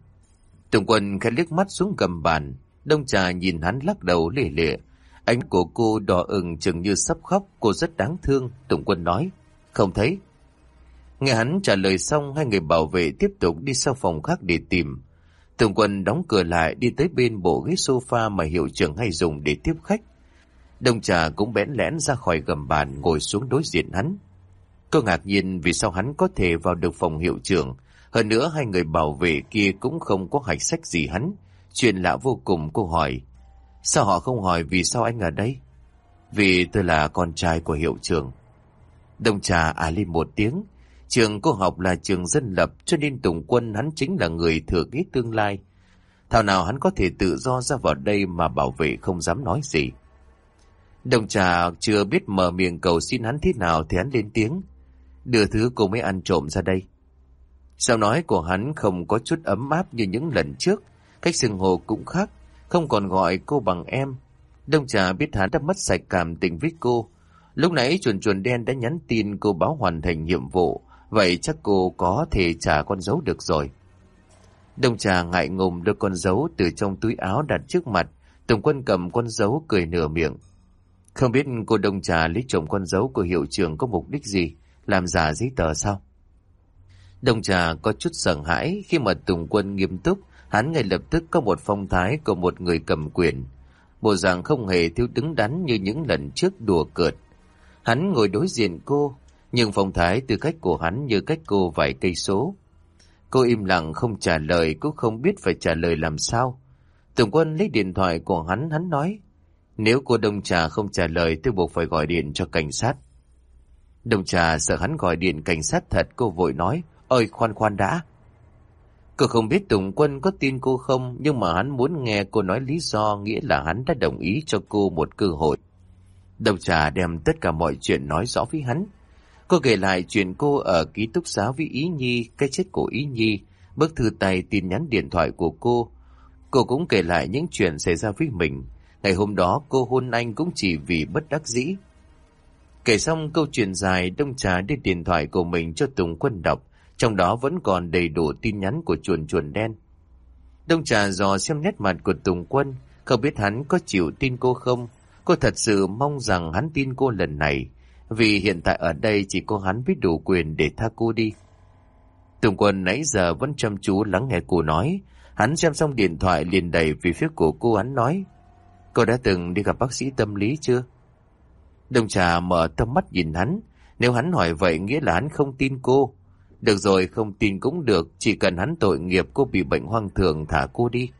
Tùng Quân khẽ liếc mắt xuống gầm bàn. Đông trà nhìn hắn lắc đầu lề lệ. Ánh của cô đỏ ửng chừng như sắp khóc, cô rất đáng thương. Tùng Quân nói, không thấy. Nghe hắn trả lời xong, hai người bảo vệ tiếp tục đi sang phòng khác để tìm. Tường Quân đóng cửa lại đi tới bên bộ ghế sofa mà hiệu trưởng hay dùng để tiếp khách. Đông trà cũng bẽn lẽn ra khỏi gầm bàn ngồi xuống đối diện hắn. Cô ngạc nhiên vì sao hắn có thể vào được phòng hiệu trưởng. Hơn nữa hai người bảo vệ kia cũng không có hạch sách gì hắn. Chuyện lạ vô cùng cô hỏi. Sao họ không hỏi vì sao anh ở đây? Vì tôi là con trai của hiệu trưởng. Đông trà à lên một tiếng. Trường cô học là trường dân lập, cho nên Tùng Quân hắn chính là người thừa kế tương lai. Thảo nào hắn có thể tự do ra vào đây mà bảo vệ không dám nói gì. Đồng trà chưa biết mở miệng cầu xin hắn thế nào thì hắn lên tiếng. Đưa thứ cô mới ăn trộm ra đây. Sao nói của hắn không có chút ấm áp như những lần trước. Cách xưng hồ cũng khác. Không còn gọi cô bằng em. Đông trà biết hắn đã mất sạch cảm tình với cô. Lúc nãy chuồn chuồn đen đã nhắn tin cô báo hoàn thành nhiệm vụ. Vậy chắc cô có thể trả con dấu được rồi. Đông trà ngại ngùng đưa con dấu từ trong túi áo đặt trước mặt. Tùng quân cầm con dấu cười nửa miệng. Không biết cô Đông Trà lấy trộm con dấu của hiệu trưởng có mục đích gì? Làm giả giấy tờ sao? Đông Trà có chút sợ hãi khi mà Tùng Quân nghiêm túc, hắn ngay lập tức có một phong thái của một người cầm quyền. Bộ dạng không hề thiếu đứng đắn như những lần trước đùa cợt. Hắn ngồi đối diện cô, nhưng phong thái từ cách của hắn như cách cô vài cây số. Cô im lặng không trả lời, cũng không biết phải trả lời làm sao. Tùng quân lấy điện thoại của hắn, hắn nói, nếu cô Đông Trà không trả lời tôi buộc phải gọi điện cho cảnh sát. Đông Trà sợ hắn gọi điện cảnh sát thật, cô vội nói, ơi khoan khoan đã. Cô không biết Tùng Quân có tin cô không, nhưng mà hắn muốn nghe cô nói lý do, nghĩa là hắn đã đồng ý cho cô một cơ hội. Đông Trà đem tất cả mọi chuyện nói rõ với hắn. Cô kể lại chuyện cô ở ký túc xá với Ý Nhi, cái chết của Ý Nhi, bức thư tay tin nhắn điện thoại của cô. Cô cũng kể lại những chuyện xảy ra với mình. Ngày hôm đó cô hôn anh cũng chỉ vì bất đắc dĩ. Kể xong câu chuyện dài, Đông Trà đưa điện thoại của mình cho Tùng Quân đọc, trong đó vẫn còn đầy đủ tin nhắn của chuồn chuồn đen. Đông Trà dò xem nét mặt của Tùng Quân, không biết hắn có chịu tin cô không. Cô thật sự mong rằng hắn tin cô lần này, vì hiện tại ở đây chỉ có hắn biết đủ quyền để tha cô đi. Tùng Quân nãy giờ vẫn chăm chú lắng nghe cô nói, hắn xem xong điện thoại liền đẩy về phía của cô hắn nói, Cô đã từng đi gặp bác sĩ tâm lý chưa? Đông trà mở tâm mắt nhìn hắn. Nếu hắn hỏi vậy nghĩa là hắn không tin cô. Được rồi, không tin cũng được. Chỉ cần hắn tội nghiệp cô bị bệnh hoang thường thả cô đi.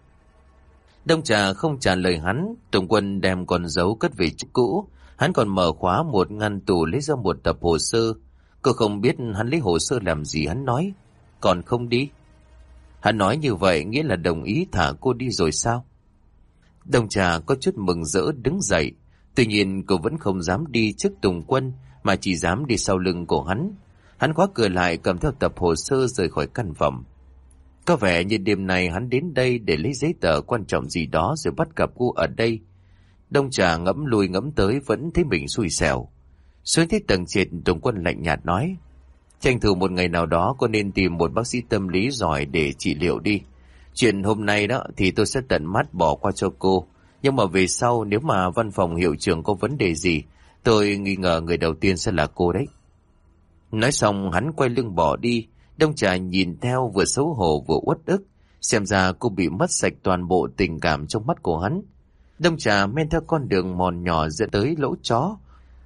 Đông trà không trả lời hắn. Tùng quân đem con dấu cất về chỗ cũ. Hắn còn mở khóa một ngăn tủ lấy ra một tập hồ sơ. Cô không biết hắn lấy hồ sơ làm gì, hắn nói. Còn không đi. Hắn nói như vậy nghĩa là đồng ý thả cô đi rồi sao? Đồng trà có chút mừng rỡ đứng dậy. Tuy nhiên, cô vẫn không dám đi trước Tùng Quân, mà chỉ dám đi sau lưng của hắn. Hắn khóa cửa lại, cầm theo tập hồ sơ rời khỏi căn phòng. Có vẻ như đêm nay hắn đến đây để lấy giấy tờ quan trọng gì đó rồi bắt gặp cô ở đây. Đông trà ngẫm lùi ngẫm tới vẫn thấy mình xui xẻo. Xuống tới tầng trệt Tùng Quân lạnh nhạt nói. Tranh thủ một ngày nào đó cô nên tìm một bác sĩ tâm lý giỏi để trị liệu đi. Chuyện hôm nay đó thì tôi sẽ tận mắt bỏ qua cho cô. Nhưng mà về sau nếu mà văn phòng hiệu trưởng có vấn đề gì, tôi nghi ngờ người đầu tiên sẽ là cô đấy. Nói xong hắn quay lưng bỏ đi, đông trà nhìn theo vừa xấu hổ vừa uất ức. Xem ra cô bị mất sạch toàn bộ tình cảm trong mắt của hắn. Đông trà men theo con đường mòn nhỏ dẫn tới lỗ chó.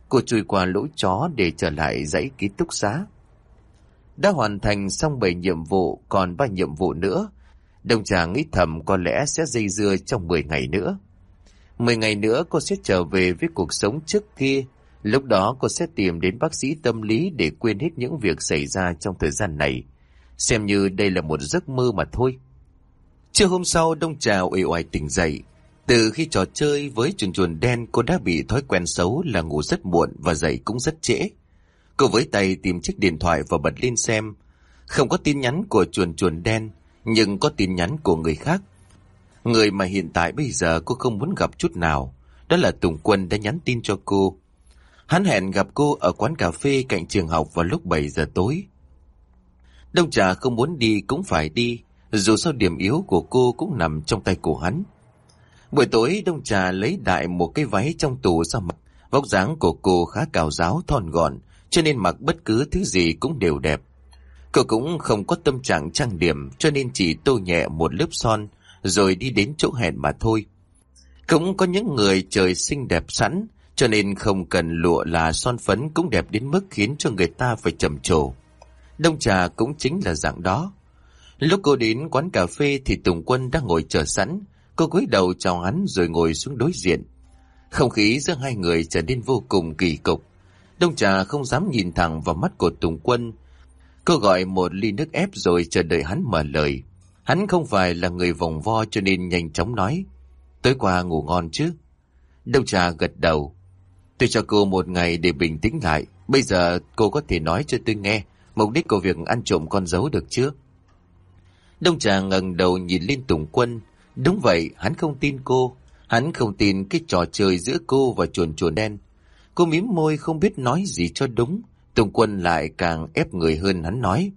Cô chui qua lỗ chó để trở lại dãy ký túc xá. Đã hoàn thành xong 7 nhiệm vụ, còn 3 nhiệm vụ nữa. Đông trà nghĩ thầm có lẽ sẽ dây dưa trong 10 ngày nữa. 10 ngày nữa cô sẽ trở về với cuộc sống trước kia. Lúc đó cô sẽ tìm đến bác sĩ tâm lý để quên hết những việc xảy ra trong thời gian này. Xem như đây là một giấc mơ mà thôi. Trưa hôm sau Đông Trà uể oải tỉnh dậy. Từ khi trò chơi với chuồn chuồn đen cô đã bị thói quen xấu là ngủ rất muộn và dậy cũng rất trễ. Cô với tay tìm chiếc điện thoại và bật lên xem. Không có tin nhắn của chuồn chuồn đen, nhưng có tin nhắn của người khác. Người mà hiện tại bây giờ cô không muốn gặp chút nào, đó là Tùng Quân đã nhắn tin cho cô. Hắn hẹn gặp cô ở quán cà phê cạnh trường học vào lúc 7 giờ tối. Đông trà không muốn đi cũng phải đi, dù sao điểm yếu của cô cũng nằm trong tay của hắn. Buổi tối Đông trà lấy đại một cái váy trong tủ ra mặc, vóc dáng của cô khá cào giáo thon gọn, cho nên mặc bất cứ thứ gì cũng đều đẹp. Cô cũng không có tâm trạng trang điểm cho nên chỉ tô nhẹ một lớp son rồi đi đến chỗ hẹn mà thôi. Cũng có những người trời xinh đẹp sẵn cho nên không cần lụa là son phấn cũng đẹp đến mức khiến cho người ta phải trầm trồ. Đông trà cũng chính là dạng đó. Lúc cô đến quán cà phê thì Tùng Quân đang ngồi chờ sẵn. Cô cúi đầu chào hắn rồi ngồi xuống đối diện. Không khí giữa hai người trở nên vô cùng kỳ cục. Đông trà không dám nhìn thẳng vào mắt của Tùng Quân Cô gọi một ly nước ép rồi chờ đợi hắn mở lời. Hắn không phải là người vòng vo cho nên nhanh chóng nói. Tối qua ngủ ngon chứ? Đông trà gật đầu. Tôi cho cô một ngày để bình tĩnh lại. Bây giờ cô có thể nói cho tôi nghe mục đích của việc ăn trộm con dấu được chưa? Đông trà ngẩng đầu nhìn lên Tùng Quân. Đúng vậy, hắn không tin cô. Hắn không tin cái trò chơi giữa cô và chuồn chuồn đen. Cô mím môi không biết nói gì cho đúng. Tùng quân lại càng ép người hơn hắn nói.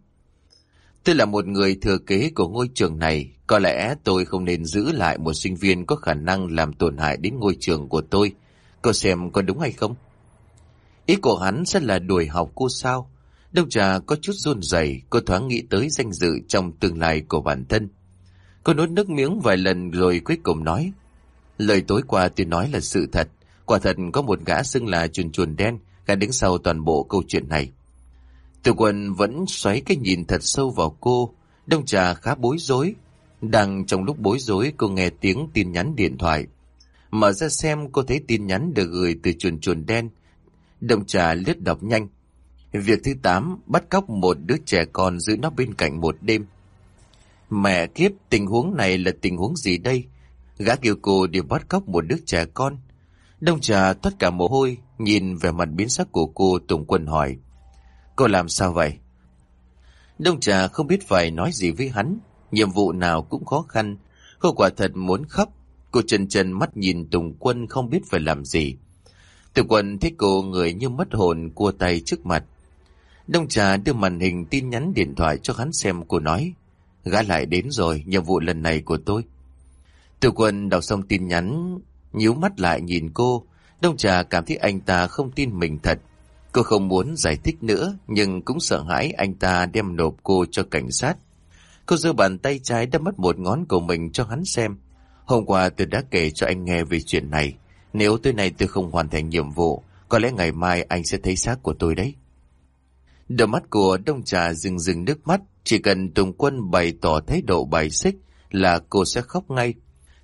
Tôi là một người thừa kế của ngôi trường này, có lẽ tôi không nên giữ lại một sinh viên có khả năng làm tổn hại đến ngôi trường của tôi. Cô xem có đúng hay không? Ý của hắn sẽ là đuổi học cô sao? Đông trà có chút run rẩy, cô thoáng nghĩ tới danh dự trong tương lai của bản thân. Cô nuốt nước miếng vài lần rồi cuối cùng nói. Lời tối qua tôi nói là sự thật. Quả thật có một gã xưng là chuồn chuồn đen gã đứng sau toàn bộ câu chuyện này. Tiểu quân vẫn xoáy cái nhìn thật sâu vào cô, đông trà khá bối rối. Đang trong lúc bối rối cô nghe tiếng tin nhắn điện thoại. Mở ra xem cô thấy tin nhắn được gửi từ chuồn chuồn đen. đông trà lướt đọc nhanh. Việc thứ 8 bắt cóc một đứa trẻ con giữ nó bên cạnh một đêm. Mẹ kiếp tình huống này là tình huống gì đây? Gã kiều cô đều bắt cóc một đứa trẻ con. Đông trà tất cả mồ hôi, nhìn về mặt biến sắc của cô Tùng Quân hỏi. Cô làm sao vậy? Đông trà không biết phải nói gì với hắn. Nhiệm vụ nào cũng khó khăn. Cô quả thật muốn khóc. Cô trần trần mắt nhìn Tùng Quân không biết phải làm gì. Tùng Quân thấy cô người như mất hồn cua tay trước mặt. Đông trà đưa màn hình tin nhắn điện thoại cho hắn xem cô nói. Gã lại đến rồi, nhiệm vụ lần này của tôi. Từ Quân đọc xong tin nhắn, nhíu mắt lại nhìn cô. Đông trà cảm thấy anh ta không tin mình thật. Cô không muốn giải thích nữa, nhưng cũng sợ hãi anh ta đem nộp cô cho cảnh sát. Cô giơ bàn tay trái đã mất một ngón của mình cho hắn xem. Hôm qua tôi đã kể cho anh nghe về chuyện này. Nếu tối nay tôi không hoàn thành nhiệm vụ, có lẽ ngày mai anh sẽ thấy xác của tôi đấy. Đôi mắt của Đông Trà rừng rừng nước mắt, chỉ cần Tùng Quân bày tỏ thái độ bài xích là cô sẽ khóc ngay.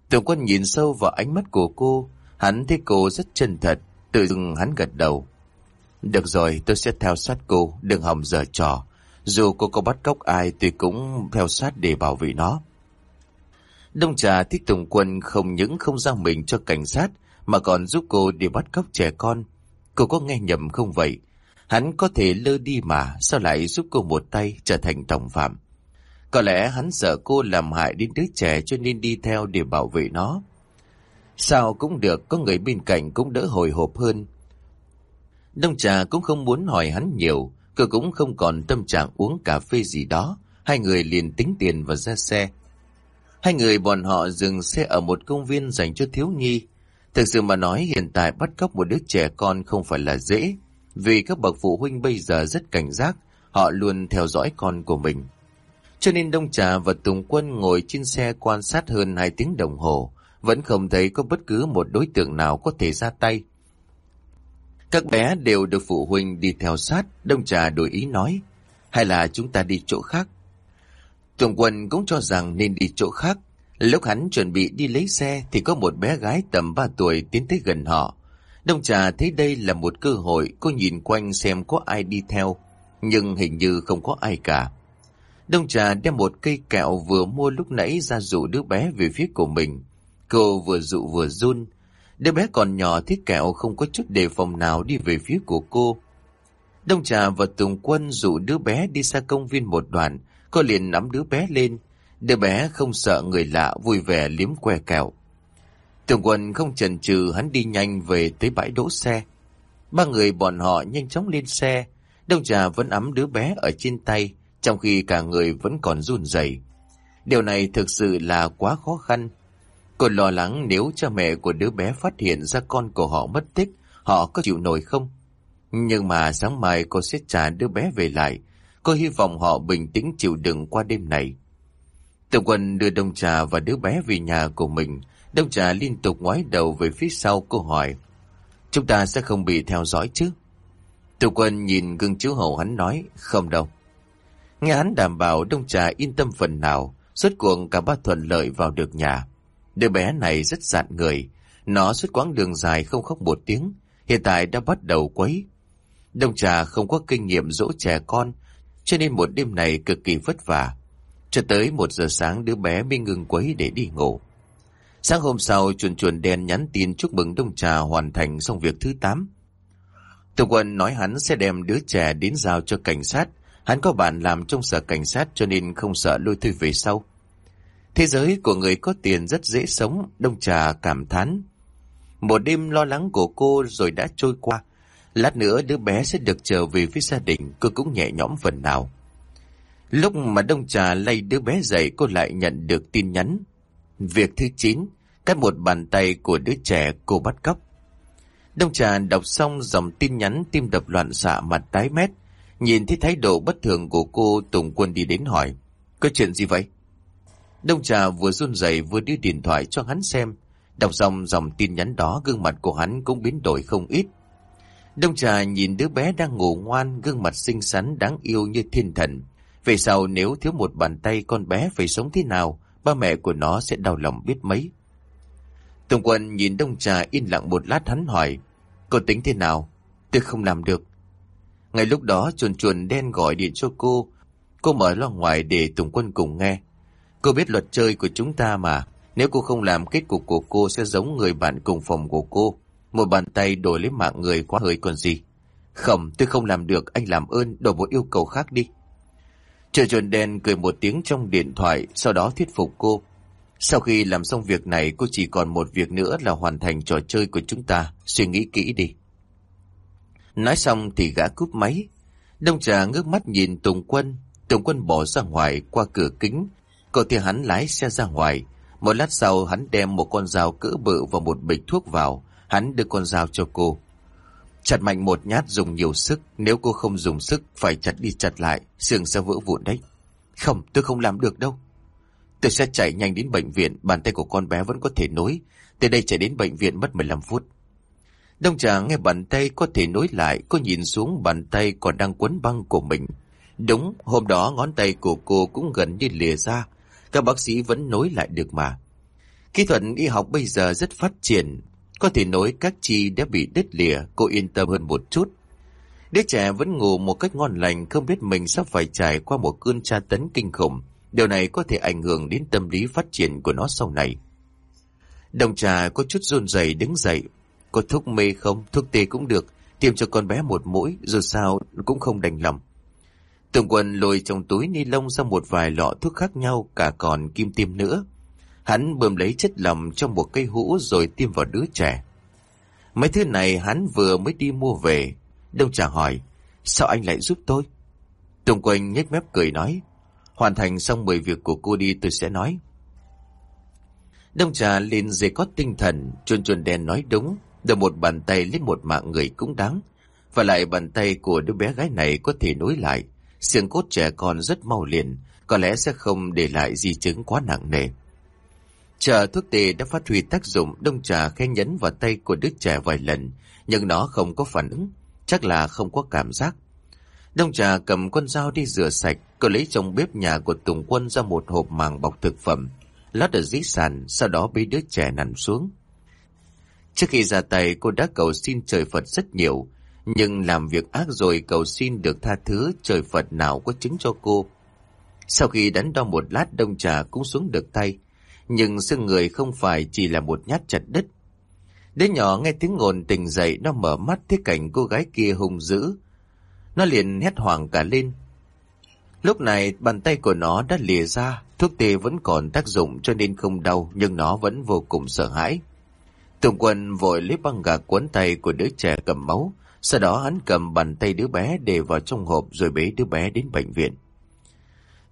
Tùng Quân nhìn sâu vào ánh mắt của cô, hắn thấy cô rất chân thật, tự dưng hắn gật đầu. Được rồi, tôi sẽ theo sát cô, đừng hòng giờ trò. Dù cô có bắt cóc ai tôi cũng theo sát để bảo vệ nó. Đông trà thích Tùng Quân không những không giao mình cho cảnh sát mà còn giúp cô đi bắt cóc trẻ con. Cô có nghe nhầm không vậy? Hắn có thể lơ đi mà, sao lại giúp cô một tay trở thành tổng phạm? Có lẽ hắn sợ cô làm hại đến đứa trẻ cho nên đi theo để bảo vệ nó. Sao cũng được, có người bên cạnh cũng đỡ hồi hộp hơn. Đông trà cũng không muốn hỏi hắn nhiều, cô cũng không còn tâm trạng uống cà phê gì đó. Hai người liền tính tiền và ra xe. Hai người bọn họ dừng xe ở một công viên dành cho thiếu nhi. Thực sự mà nói hiện tại bắt cóc một đứa trẻ con không phải là dễ. Vì các bậc phụ huynh bây giờ rất cảnh giác, họ luôn theo dõi con của mình. Cho nên Đông Trà và Tùng Quân ngồi trên xe quan sát hơn 2 tiếng đồng hồ, vẫn không thấy có bất cứ một đối tượng nào có thể ra tay. Các bé đều được phụ huynh đi theo sát, Đông Trà đổi ý nói, hay là chúng ta đi chỗ khác. Tùng Quân cũng cho rằng nên đi chỗ khác. Lúc hắn chuẩn bị đi lấy xe thì có một bé gái tầm 3 tuổi tiến tới gần họ. Đông Trà thấy đây là một cơ hội, cô nhìn quanh xem có ai đi theo, nhưng hình như không có ai cả. Đông Trà đem một cây kẹo vừa mua lúc nãy ra dụ đứa bé về phía của mình. Cô vừa dụ vừa run. Đứa bé còn nhỏ thích kẹo không có chút đề phòng nào đi về phía của cô. Đông Trà và Tùng Quân dụ đứa bé đi xa công viên một đoạn, cô liền nắm đứa bé lên. Đứa bé không sợ người lạ vui vẻ liếm que kẹo. Tường quân không chần chừ hắn đi nhanh về tới bãi đỗ xe. Ba người bọn họ nhanh chóng lên xe. Đông trà vẫn ấm đứa bé ở trên tay, trong khi cả người vẫn còn run rẩy. Điều này thực sự là quá khó khăn. Cô lo lắng nếu cha mẹ của đứa bé phát hiện ra con của họ mất tích, họ có chịu nổi không? Nhưng mà sáng mai cô sẽ trả đứa bé về lại. Cô hy vọng họ bình tĩnh chịu đựng qua đêm này. Tiểu quân đưa đông trà và đứa bé về nhà của mình, Đông trà liên tục ngoái đầu về phía sau câu hỏi. Chúng ta sẽ không bị theo dõi chứ? Tiểu quân nhìn gương chiếu hậu hắn nói, không đâu. Nghe hắn đảm bảo đông trà yên tâm phần nào, suốt cuộc cả ba thuận lợi vào được nhà. Đứa bé này rất dạn người, nó suốt quãng đường dài không khóc một tiếng, hiện tại đã bắt đầu quấy. Đông trà không có kinh nghiệm dỗ trẻ con, cho nên một đêm này cực kỳ vất vả. Cho tới một giờ sáng đứa bé mới ngừng quấy để đi ngủ. Sáng hôm sau, chuồn chuồn đen nhắn tin chúc mừng Đông Trà hoàn thành xong việc thứ 8. Tùng quân nói hắn sẽ đem đứa trẻ đến giao cho cảnh sát. Hắn có bạn làm trong sở cảnh sát cho nên không sợ lôi thư về sau. Thế giới của người có tiền rất dễ sống, Đông Trà cảm thán. Một đêm lo lắng của cô rồi đã trôi qua. Lát nữa đứa bé sẽ được trở về với gia đình, cô cũng nhẹ nhõm phần nào. Lúc mà Đông Trà lay đứa bé dậy cô lại nhận được tin nhắn. Việc thứ 9, cắt một bàn tay của đứa trẻ cô bắt cóc. Đông trà đọc xong dòng tin nhắn tim đập loạn xạ mặt tái mét. Nhìn thấy thái độ bất thường của cô Tùng Quân đi đến hỏi. Có chuyện gì vậy? Đông trà vừa run rẩy vừa đưa điện thoại cho hắn xem. Đọc xong dòng tin nhắn đó gương mặt của hắn cũng biến đổi không ít. Đông trà nhìn đứa bé đang ngủ ngoan, gương mặt xinh xắn đáng yêu như thiên thần. Về sau nếu thiếu một bàn tay con bé phải sống thế nào ba mẹ của nó sẽ đau lòng biết mấy. Tùng quân nhìn đông trà yên lặng một lát hắn hỏi, cô tính thế nào? Tôi không làm được. Ngay lúc đó chuồn chuồn đen gọi điện cho cô, cô mở loa ngoài để Tùng quân cùng nghe. Cô biết luật chơi của chúng ta mà, nếu cô không làm kết cục của cô sẽ giống người bạn cùng phòng của cô. Một bàn tay đổi lấy mạng người quá hơi còn gì. Không, tôi không làm được, anh làm ơn, đổi một yêu cầu khác đi. Trợ chuồn đen cười một tiếng trong điện thoại, sau đó thuyết phục cô. Sau khi làm xong việc này, cô chỉ còn một việc nữa là hoàn thành trò chơi của chúng ta. Suy nghĩ kỹ đi. Nói xong thì gã cúp máy. Đông trà ngước mắt nhìn Tùng Quân. Tùng Quân bỏ ra ngoài qua cửa kính. Cậu thì hắn lái xe ra ngoài. Một lát sau hắn đem một con dao cỡ bự và một bịch thuốc vào. Hắn đưa con dao cho cô. Chặt mạnh một nhát dùng nhiều sức. Nếu cô không dùng sức phải chặt đi chặt lại. Xương sẽ vỡ vụn đấy. Không, tôi không làm được đâu. Tôi sẽ chạy nhanh đến bệnh viện. Bàn tay của con bé vẫn có thể nối. Từ đây chạy đến bệnh viện mất 15 phút. Đông trà nghe bàn tay có thể nối lại. Cô nhìn xuống bàn tay còn đang quấn băng của mình. Đúng, hôm đó ngón tay của cô cũng gần như lìa ra. Các bác sĩ vẫn nối lại được mà. Kỹ thuật y học bây giờ rất phát triển, có thể nối các chi đã bị đứt lìa, cô yên tâm hơn một chút. Đứa trẻ vẫn ngủ một cách ngon lành, không biết mình sắp phải trải qua một cơn tra tấn kinh khủng. Điều này có thể ảnh hưởng đến tâm lý phát triển của nó sau này. Đồng trà có chút run rẩy đứng dậy. Có thuốc mê không? Thuốc tê cũng được. Tiêm cho con bé một mũi, dù sao cũng không đành lòng. Tường quần lôi trong túi ni lông ra một vài lọ thuốc khác nhau cả còn kim tiêm nữa. Hắn bơm lấy chất lỏng trong một cây hũ rồi tiêm vào đứa trẻ. Mấy thứ này hắn vừa mới đi mua về. Đông trà hỏi, sao anh lại giúp tôi? Tùng Quỳnh nhếch mép cười nói, hoàn thành xong 10 việc của cô đi tôi sẽ nói. Đông trà liền dây có tinh thần, chuồn chuồn đen nói đúng, đưa một bàn tay lên một mạng người cũng đáng. Và lại bàn tay của đứa bé gái này có thể nối lại, xương cốt trẻ con rất mau liền, có lẽ sẽ không để lại di chứng quá nặng nề. Chờ thuốc tê đã phát huy tác dụng, đông trà khen nhấn vào tay của đứa trẻ vài lần, nhưng nó không có phản ứng, chắc là không có cảm giác. Đông trà cầm con dao đi rửa sạch, cô lấy trong bếp nhà của Tùng Quân ra một hộp màng bọc thực phẩm, lót ở dưới sàn, sau đó bế đứa trẻ nằm xuống. Trước khi ra tay cô đã cầu xin trời Phật rất nhiều, nhưng làm việc ác rồi cầu xin được tha thứ trời Phật nào có chứng cho cô. Sau khi đánh đo một lát đông trà cũng xuống được tay, nhưng xương người không phải chỉ là một nhát chặt đứt. Đứa nhỏ nghe tiếng ngồn tỉnh dậy nó mở mắt thấy cảnh cô gái kia hung dữ. Nó liền hét hoảng cả lên. Lúc này bàn tay của nó đã lìa ra, thuốc tê vẫn còn tác dụng cho nên không đau nhưng nó vẫn vô cùng sợ hãi. Tùng quân vội lấy băng gạc quấn tay của đứa trẻ cầm máu, sau đó hắn cầm bàn tay đứa bé để vào trong hộp rồi bế đứa bé đến bệnh viện.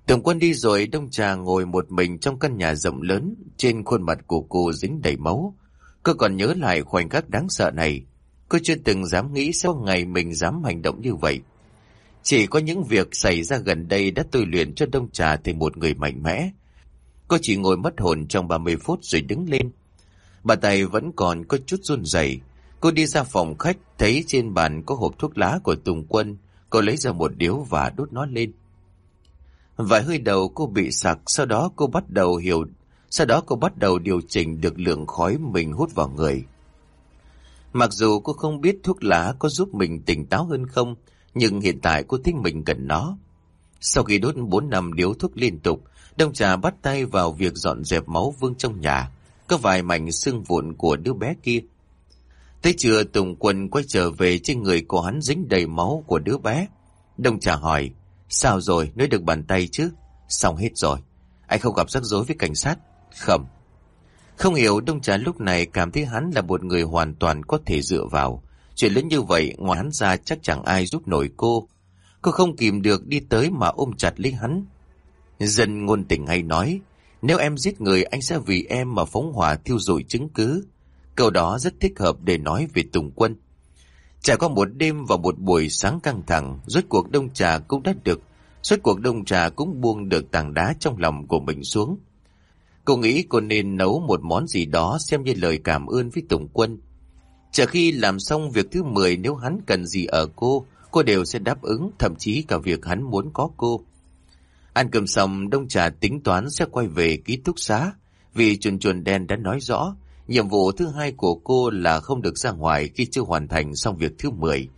Tường quân đi rồi đông trà ngồi một mình trong căn nhà rộng lớn, trên khuôn mặt của cô dính đầy máu. Cô còn nhớ lại khoảnh khắc đáng sợ này. Cô chưa từng dám nghĩ sẽ có ngày mình dám hành động như vậy. Chỉ có những việc xảy ra gần đây đã tôi luyện cho đông trà thành một người mạnh mẽ. Cô chỉ ngồi mất hồn trong 30 phút rồi đứng lên. Bà tay vẫn còn có chút run rẩy. Cô đi ra phòng khách, thấy trên bàn có hộp thuốc lá của Tùng Quân. Cô lấy ra một điếu và đốt nó lên. Vài hơi đầu cô bị sặc, sau đó cô bắt đầu hiểu, sau đó cô bắt đầu điều chỉnh được lượng khói mình hút vào người. Mặc dù cô không biết thuốc lá có giúp mình tỉnh táo hơn không, nhưng hiện tại cô thích mình cần nó. Sau khi đốt 4 năm điếu thuốc liên tục, Đông Trà bắt tay vào việc dọn dẹp máu vương trong nhà, có vài mảnh xương vụn của đứa bé kia. Tới trưa Tùng Quân quay trở về trên người của hắn dính đầy máu của đứa bé. Đông Trà hỏi, Sao rồi, nói được bàn tay chứ? Xong hết rồi. Anh không gặp rắc rối với cảnh sát? Không. Không hiểu Đông Trà lúc này cảm thấy hắn là một người hoàn toàn có thể dựa vào. Chuyện lớn như vậy, ngoài hắn ra chắc chẳng ai giúp nổi cô. Cô không kìm được đi tới mà ôm chặt lấy hắn. Dân ngôn tình hay nói, nếu em giết người anh sẽ vì em mà phóng hỏa thiêu rụi chứng cứ. Câu đó rất thích hợp để nói về Tùng Quân. Trải qua một đêm và một buổi sáng căng thẳng, rốt cuộc đông trà cũng đã được, rốt cuộc đông trà cũng buông được tảng đá trong lòng của mình xuống. Cô nghĩ cô nên nấu một món gì đó xem như lời cảm ơn với Tùng Quân. Chờ khi làm xong việc thứ 10 nếu hắn cần gì ở cô, cô đều sẽ đáp ứng, thậm chí cả việc hắn muốn có cô. Ăn cơm xong, Đông Trà tính toán sẽ quay về ký túc xá, vì chuồn chuồn đen đã nói rõ, nhiệm vụ thứ hai của cô là không được ra ngoài khi chưa hoàn thành xong việc thứ 10.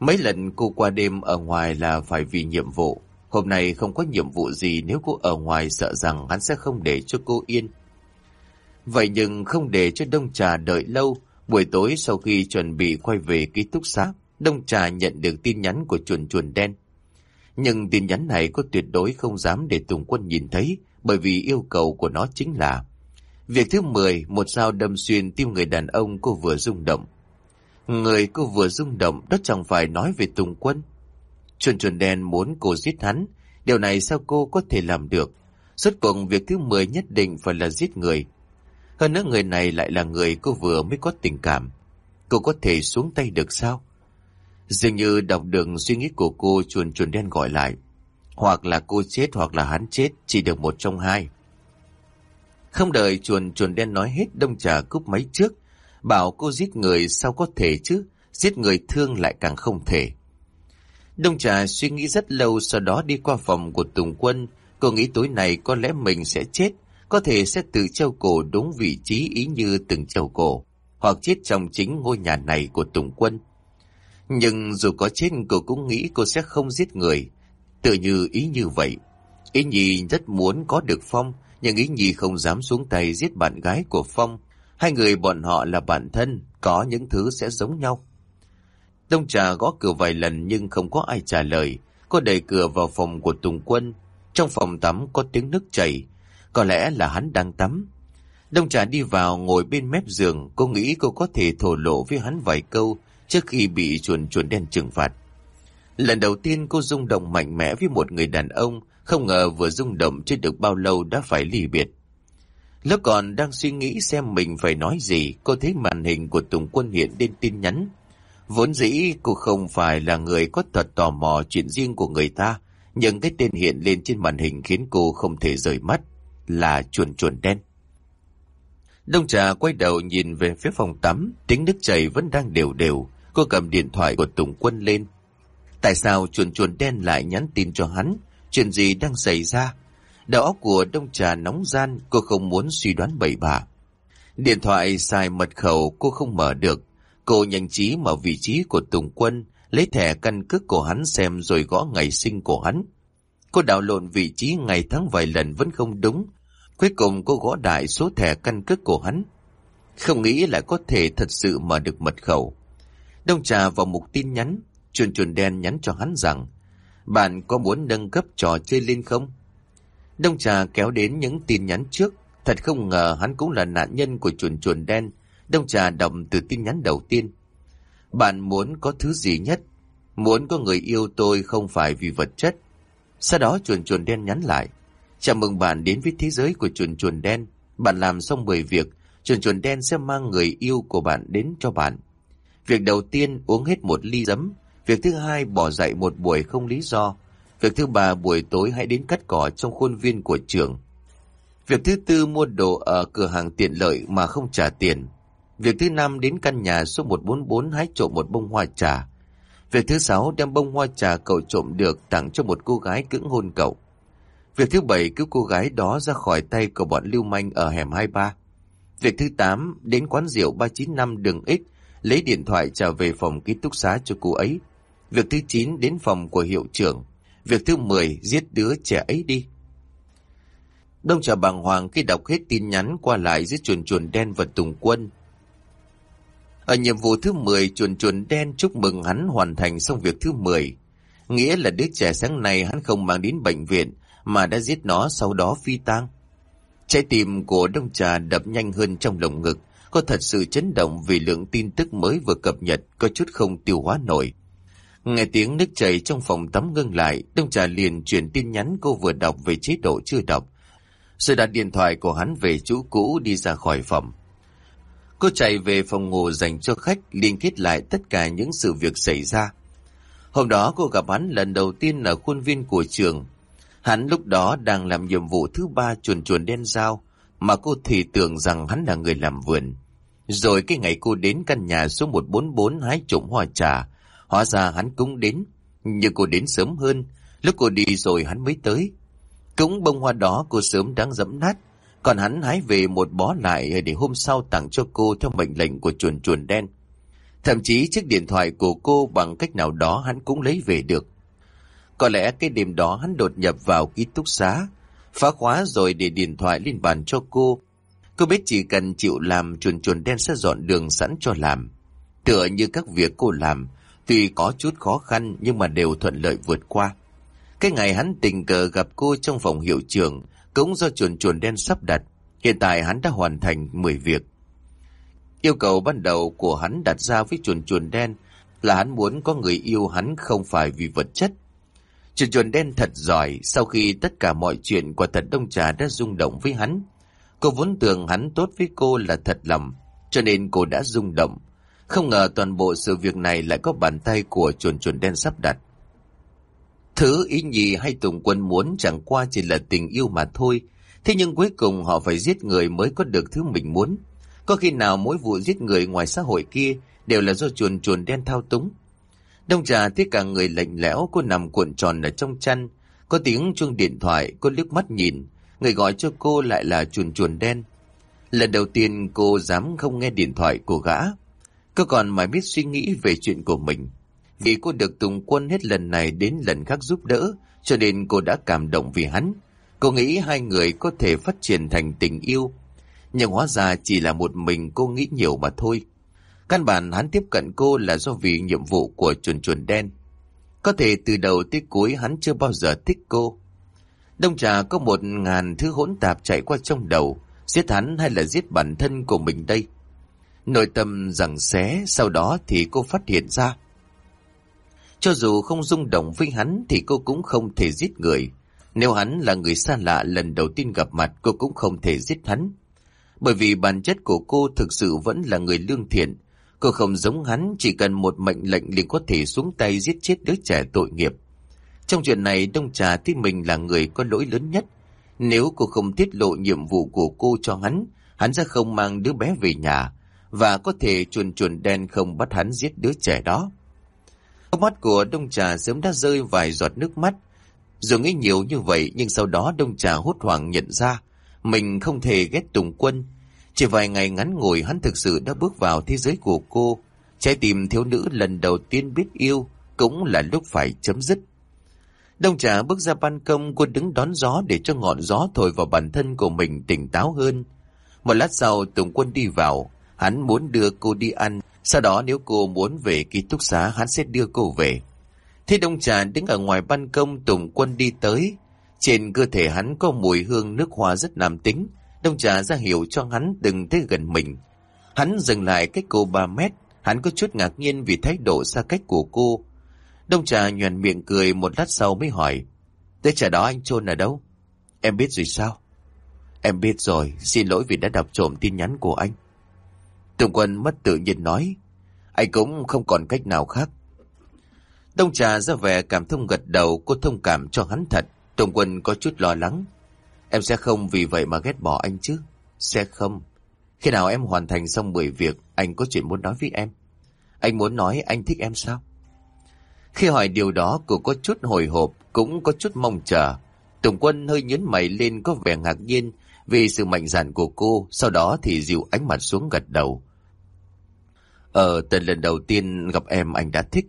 Mấy lần cô qua đêm ở ngoài là phải vì nhiệm vụ. Hôm nay không có nhiệm vụ gì nếu cô ở ngoài sợ rằng hắn sẽ không để cho cô yên. Vậy nhưng không để cho Đông Trà đợi lâu, buổi tối sau khi chuẩn bị quay về ký túc xá, Đông Trà nhận được tin nhắn của chuồn chuồn đen. Nhưng tin nhắn này có tuyệt đối không dám để Tùng Quân nhìn thấy, bởi vì yêu cầu của nó chính là Việc thứ 10, một dao đâm xuyên tim người đàn ông cô vừa rung động. Người cô vừa rung động đó chẳng phải nói về Tùng Quân. Chuồn chuồn đen muốn cô giết hắn, điều này sao cô có thể làm được? Suốt cuộc việc thứ 10 nhất định phải là giết người. Hơn nữa người này lại là người cô vừa mới có tình cảm. Cô có thể xuống tay được sao? Dường như đọc được suy nghĩ của cô chuồn chuồn đen gọi lại. Hoặc là cô chết hoặc là hắn chết, chỉ được một trong hai. Không đợi chuồn chuồn đen nói hết đông trà cúp máy trước. Bảo cô giết người sao có thể chứ, giết người thương lại càng không thể. Đông trà suy nghĩ rất lâu sau đó đi qua phòng của Tùng Quân. Cô nghĩ tối nay có lẽ mình sẽ chết, có thể sẽ tự treo cổ đúng vị trí ý như từng treo cổ, hoặc chết trong chính ngôi nhà này của Tùng Quân. Nhưng dù có chết cô cũng nghĩ cô sẽ không giết người. Tự như ý như vậy. Ý nhi rất muốn có được Phong, nhưng ý nhi không dám xuống tay giết bạn gái của Phong. Hai người bọn họ là bạn thân, có những thứ sẽ giống nhau. Đông trà gõ cửa vài lần nhưng không có ai trả lời. Cô đẩy cửa vào phòng của Tùng Quân. Trong phòng tắm có tiếng nước chảy. Có lẽ là hắn đang tắm. Đông trà đi vào ngồi bên mép giường. Cô nghĩ cô có thể thổ lộ với hắn vài câu trước khi bị chuồn chuồn đen trừng phạt. Lần đầu tiên cô rung động mạnh mẽ với một người đàn ông, không ngờ vừa rung động chưa được bao lâu đã phải ly biệt. Lớp còn đang suy nghĩ xem mình phải nói gì, cô thấy màn hình của Tùng Quân hiện lên tin nhắn. Vốn dĩ cô không phải là người có thật tò mò chuyện riêng của người ta, nhưng cái tên hiện lên trên màn hình khiến cô không thể rời mắt, là chuồn chuồn đen. Đông trà quay đầu nhìn về phía phòng tắm, tiếng nước chảy vẫn đang đều đều, Cô cầm điện thoại của Tùng Quân lên. Tại sao chuồn chuồn đen lại nhắn tin cho hắn? Chuyện gì đang xảy ra? Đầu óc của đông trà nóng gian, cô không muốn suy đoán bậy bạ. Điện thoại xài mật khẩu cô không mở được. Cô nhanh trí mở vị trí của Tùng Quân, lấy thẻ căn cước của hắn xem rồi gõ ngày sinh của hắn. Cô đảo lộn vị trí ngày tháng vài lần vẫn không đúng. Cuối cùng cô gõ đại số thẻ căn cước của hắn. Không nghĩ là có thể thật sự mở được mật khẩu. Đông trà vào mục tin nhắn, chuồn chuồn đen nhắn cho hắn rằng, bạn có muốn nâng cấp trò chơi lên không? Đông trà kéo đến những tin nhắn trước, thật không ngờ hắn cũng là nạn nhân của chuồn chuồn đen. Đông trà đọc từ tin nhắn đầu tiên. Bạn muốn có thứ gì nhất? Muốn có người yêu tôi không phải vì vật chất. Sau đó chuồn chuồn đen nhắn lại. Chào mừng bạn đến với thế giới của chuồn chuồn đen. Bạn làm xong 10 việc, chuồn chuồn đen sẽ mang người yêu của bạn đến cho bạn. Việc đầu tiên uống hết một ly giấm. Việc thứ hai, bỏ dạy một buổi không lý do. Việc thứ ba, buổi tối hãy đến cắt cỏ trong khuôn viên của trường. Việc thứ tư, mua đồ ở cửa hàng tiện lợi mà không trả tiền. Việc thứ năm, đến căn nhà số 144 hái trộm một bông hoa trà. Việc thứ sáu, đem bông hoa trà cậu trộm được tặng cho một cô gái cưỡng hôn cậu. Việc thứ bảy, cứu cô gái đó ra khỏi tay của bọn lưu manh ở hẻm 23. Việc thứ tám, đến quán rượu 395 đường X, lấy điện thoại trở về phòng ký túc xá cho cô ấy. Việc thứ 9 đến phòng của hiệu trưởng. Việc thứ 10 giết đứa trẻ ấy đi. Đông trà bàng hoàng khi đọc hết tin nhắn qua lại giữa chuồn chuồn đen và Tùng Quân. Ở nhiệm vụ thứ 10, chuồn chuồn đen chúc mừng hắn hoàn thành xong việc thứ 10. Nghĩa là đứa trẻ sáng nay hắn không mang đến bệnh viện mà đã giết nó sau đó phi tang. Trái tim của đông trà đập nhanh hơn trong lồng ngực. có thật sự chấn động vì lượng tin tức mới vừa cập nhật có chút không tiêu hóa nổi. Nghe tiếng nước chảy trong phòng tắm ngưng lại, Đông Trà liền chuyển tin nhắn cô vừa đọc về chế độ chưa đọc. Rồi đặt điện thoại của hắn về chú cũ đi ra khỏi phòng. Cô chạy về phòng ngủ dành cho khách liên kết lại tất cả những sự việc xảy ra. Hôm đó cô gặp hắn lần đầu tiên ở khuôn viên của trường. Hắn lúc đó đang làm nhiệm vụ thứ ba chuồn chuồn đen dao mà cô thì tưởng rằng hắn là người làm vườn. Rồi cái ngày cô đến căn nhà số 144 hái trộm hoa trà, hóa ra hắn cũng đến. Nhưng cô đến sớm hơn, Lúc cô đi rồi hắn mới tới. Cũng bông hoa đó cô sớm đang dẫm nát. Còn hắn hái về một bó lại để hôm sau tặng cho cô theo mệnh lệnh của chuồn chuồn đen. Thậm chí chiếc điện thoại của cô bằng cách nào đó hắn cũng lấy về được. Có lẽ cái đêm đó hắn đột nhập vào ký túc xá, phá khóa rồi để điện thoại lên bàn cho cô. Cô biết chỉ cần chịu làm chuồn chuồn đen sẽ dọn đường sẵn cho làm. Tựa như các việc cô làm, tuy có chút khó khăn, nhưng mà đều thuận lợi vượt qua. Cái ngày hắn tình cờ gặp cô trong phòng hiệu trưởng, cũng do chuồn chuồn đen sắp đặt. Hiện tại hắn đã hoàn thành 10 việc. Yêu cầu ban đầu của hắn đặt ra với chuồn chuồn đen là hắn muốn có người yêu hắn không phải vì vật chất. Chuồn chuồn đen thật giỏi, sau khi tất cả mọi chuyện của thật đông trà đã rung động với hắn. Cô vốn tưởng hắn tốt với cô là thật lầm cho nên cô đã rung động. Không ngờ toàn bộ sự việc này lại có bàn tay của chuồn chuồn đen sắp đặt. Thứ ý nhì hay Tùng Quân muốn chẳng qua chỉ là tình yêu mà thôi. Thế nhưng cuối cùng họ phải giết người mới có được thứ mình muốn. Có khi nào mỗi vụ giết người ngoài xã hội kia đều là do chuồn chuồn đen thao túng. Đông trà thấy cả người lạnh lẽo, cô nằm cuộn tròn ở trong chăn. Có tiếng chuông điện thoại, cô liếc mắt nhìn. Người gọi cho cô lại là chuồn chuồn đen. Lần đầu tiên cô dám không nghe điện thoại của gã. Cô còn mãi biết suy nghĩ về chuyện của mình. Vì cô được Tùng Quân hết lần này đến lần khác giúp đỡ, cho nên cô đã cảm động vì hắn. Cô nghĩ hai người có thể phát triển thành tình yêu. Nhưng hóa ra chỉ là một mình cô nghĩ nhiều mà thôi. Căn bản hắn tiếp cận cô là do vì nhiệm vụ của chuồn chuồn đen. Có thể từ đầu tới cuối hắn chưa bao giờ thích cô. Đông trà có một ngàn thứ hỗn tạp chạy qua trong đầu, giết hắn hay là giết bản thân của mình đây. Nội tâm rằng xé, sau đó thì cô phát hiện ra. Cho dù không rung động với hắn thì cô cũng không thể giết người. Nếu hắn là người xa lạ lần đầu tiên gặp mặt cô cũng không thể giết hắn. Bởi vì bản chất của cô thực sự vẫn là người lương thiện. Cô không giống hắn chỉ cần một mệnh lệnh liền có thể xuống tay giết chết đứa trẻ tội nghiệp. Trong chuyện này Đông Trà thấy mình là người có lỗi lớn nhất. Nếu cô không tiết lộ nhiệm vụ của cô cho hắn, hắn sẽ không mang đứa bé về nhà và có thể chuồn chuồn đen không bắt hắn giết đứa trẻ đó. Trong mắt của Đông Trà sớm đã rơi vài giọt nước mắt. Dù nghĩ nhiều như vậy nhưng sau đó Đông Trà hốt hoảng nhận ra mình không thể ghét Tùng Quân. Chỉ vài ngày ngắn ngủi hắn thực sự đã bước vào thế giới của cô. Trái tim thiếu nữ lần đầu tiên biết yêu cũng là lúc phải chấm dứt. Đông Trà bước ra ban công cô đứng đón gió để cho ngọn gió thổi vào bản thân của mình tỉnh táo hơn. Một lát sau Tùng Quân đi vào, hắn muốn đưa cô đi ăn sau đó nếu cô muốn về ký túc xá hắn sẽ đưa cô về. Thế Đông Trà đứng ở ngoài ban công Tùng Quân đi tới. Trên cơ thể hắn có mùi hương nước hoa rất nam tính. Đông Trà ra hiệu cho hắn đừng tới gần mình. Hắn dừng lại cách cô 3 mét. Hắn có chút ngạc nhiên vì thái độ xa cách của cô. Đông Trà nhuền miệng cười một lát sau mới hỏi. Thế trà đó anh chôn ở đâu? Em biết rồi sao? Em biết rồi, xin lỗi vì đã đọc trộm tin nhắn của anh. Tùng quân mất tự nhiên nói, anh cũng không còn cách nào khác. Đông trà ra vẻ cảm thông gật đầu, cô thông cảm cho hắn thật. Tùng quân có chút lo lắng. Em sẽ không vì vậy mà ghét bỏ anh chứ? Sẽ không. Khi nào em hoàn thành xong 10 việc, anh có chuyện muốn nói với em. Anh muốn nói anh thích em sao? Khi hỏi điều đó, cô có chút hồi hộp, cũng có chút mong chờ. Tùng quân hơi nhấn mày lên có vẻ ngạc nhiên vì sự mạnh dạn của cô, sau đó thì dịu ánh mặt xuống gật đầu. Ờ, từ lần đầu tiên gặp em anh đã thích.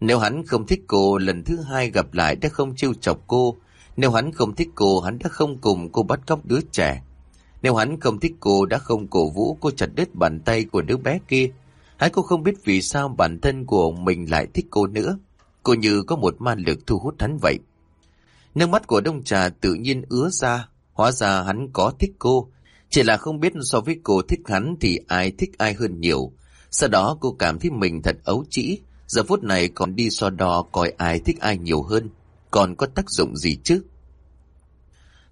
Nếu hắn không thích cô, lần thứ hai gặp lại đã không trêu chọc cô. Nếu hắn không thích cô, hắn đã không cùng cô bắt cóc đứa trẻ. Nếu hắn không thích cô, đã không cổ vũ cô chặt đứt bàn tay của đứa bé kia. Hắn cũng không biết vì sao bản thân của mình lại thích cô nữa. Cô như có một ma lực thu hút hắn vậy. Nước mắt của đông trà tự nhiên ứa ra, hóa ra hắn có thích cô. Chỉ là không biết so với cô thích hắn thì ai thích ai hơn nhiều. Sau đó cô cảm thấy mình thật ấu trĩ, giờ phút này còn đi so đo coi ai thích ai nhiều hơn, còn có tác dụng gì chứ?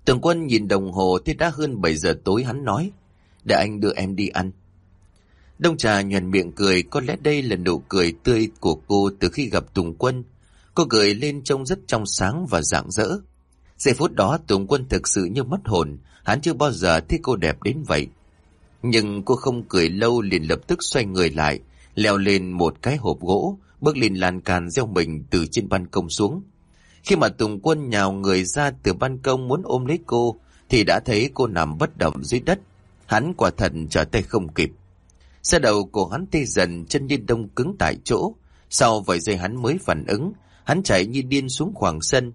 Tường quân nhìn đồng hồ thì đã hơn 7 giờ tối hắn nói, để anh đưa em đi ăn. Đông trà nhuền miệng cười, có lẽ đây là nụ cười tươi của cô từ khi gặp Tùng Quân. Cô cười lên trông rất trong sáng và rạng rỡ. Giây phút đó Tùng Quân thực sự như mất hồn, hắn chưa bao giờ thấy cô đẹp đến vậy. Nhưng cô không cười lâu liền lập tức xoay người lại, leo lên một cái hộp gỗ, bước lên lan can gieo mình từ trên ban công xuống. Khi mà Tùng Quân nhào người ra từ ban công muốn ôm lấy cô, thì đã thấy cô nằm bất động dưới đất. Hắn quả thật trở tay không kịp. Xe đầu của hắn tê dần, chân như đông cứng tại chỗ. Sau vài giây hắn mới phản ứng, hắn chạy như điên xuống khoảng sân.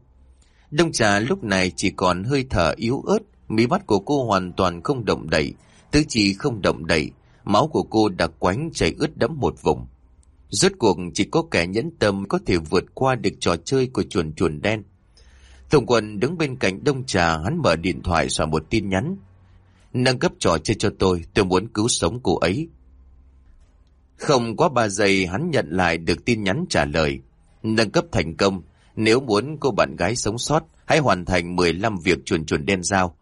Đông trà lúc này chỉ còn hơi thở yếu ớt, mí mắt của cô hoàn toàn không động đậy, tứ chi không động đậy, máu của cô đã quánh chảy ướt đẫm một vùng. Rốt cuộc chỉ có kẻ nhẫn tâm có thể vượt qua được trò chơi của chuồn chuồn đen. tổng quần đứng bên cạnh đông trà hắn mở điện thoại soạn một tin nhắn. Nâng cấp trò chơi cho tôi, tôi muốn cứu sống cô ấy. Không quá ba giây hắn nhận lại được tin nhắn trả lời. Nâng cấp thành công, nếu muốn cô bạn gái sống sót, hãy hoàn thành 15 việc chuồn chuồn đen giao.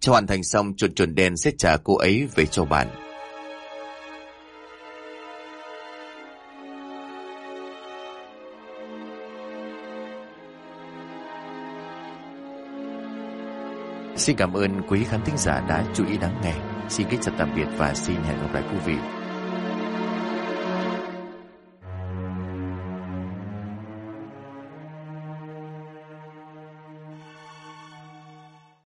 Cho hoàn thành xong, chuồn chuồn đen sẽ trả cô ấy về cho bạn. Xin cảm ơn quý khán thính giả đã chú ý lắng nghe. Xin kính chào tạm biệt và xin hẹn gặp lại quý vị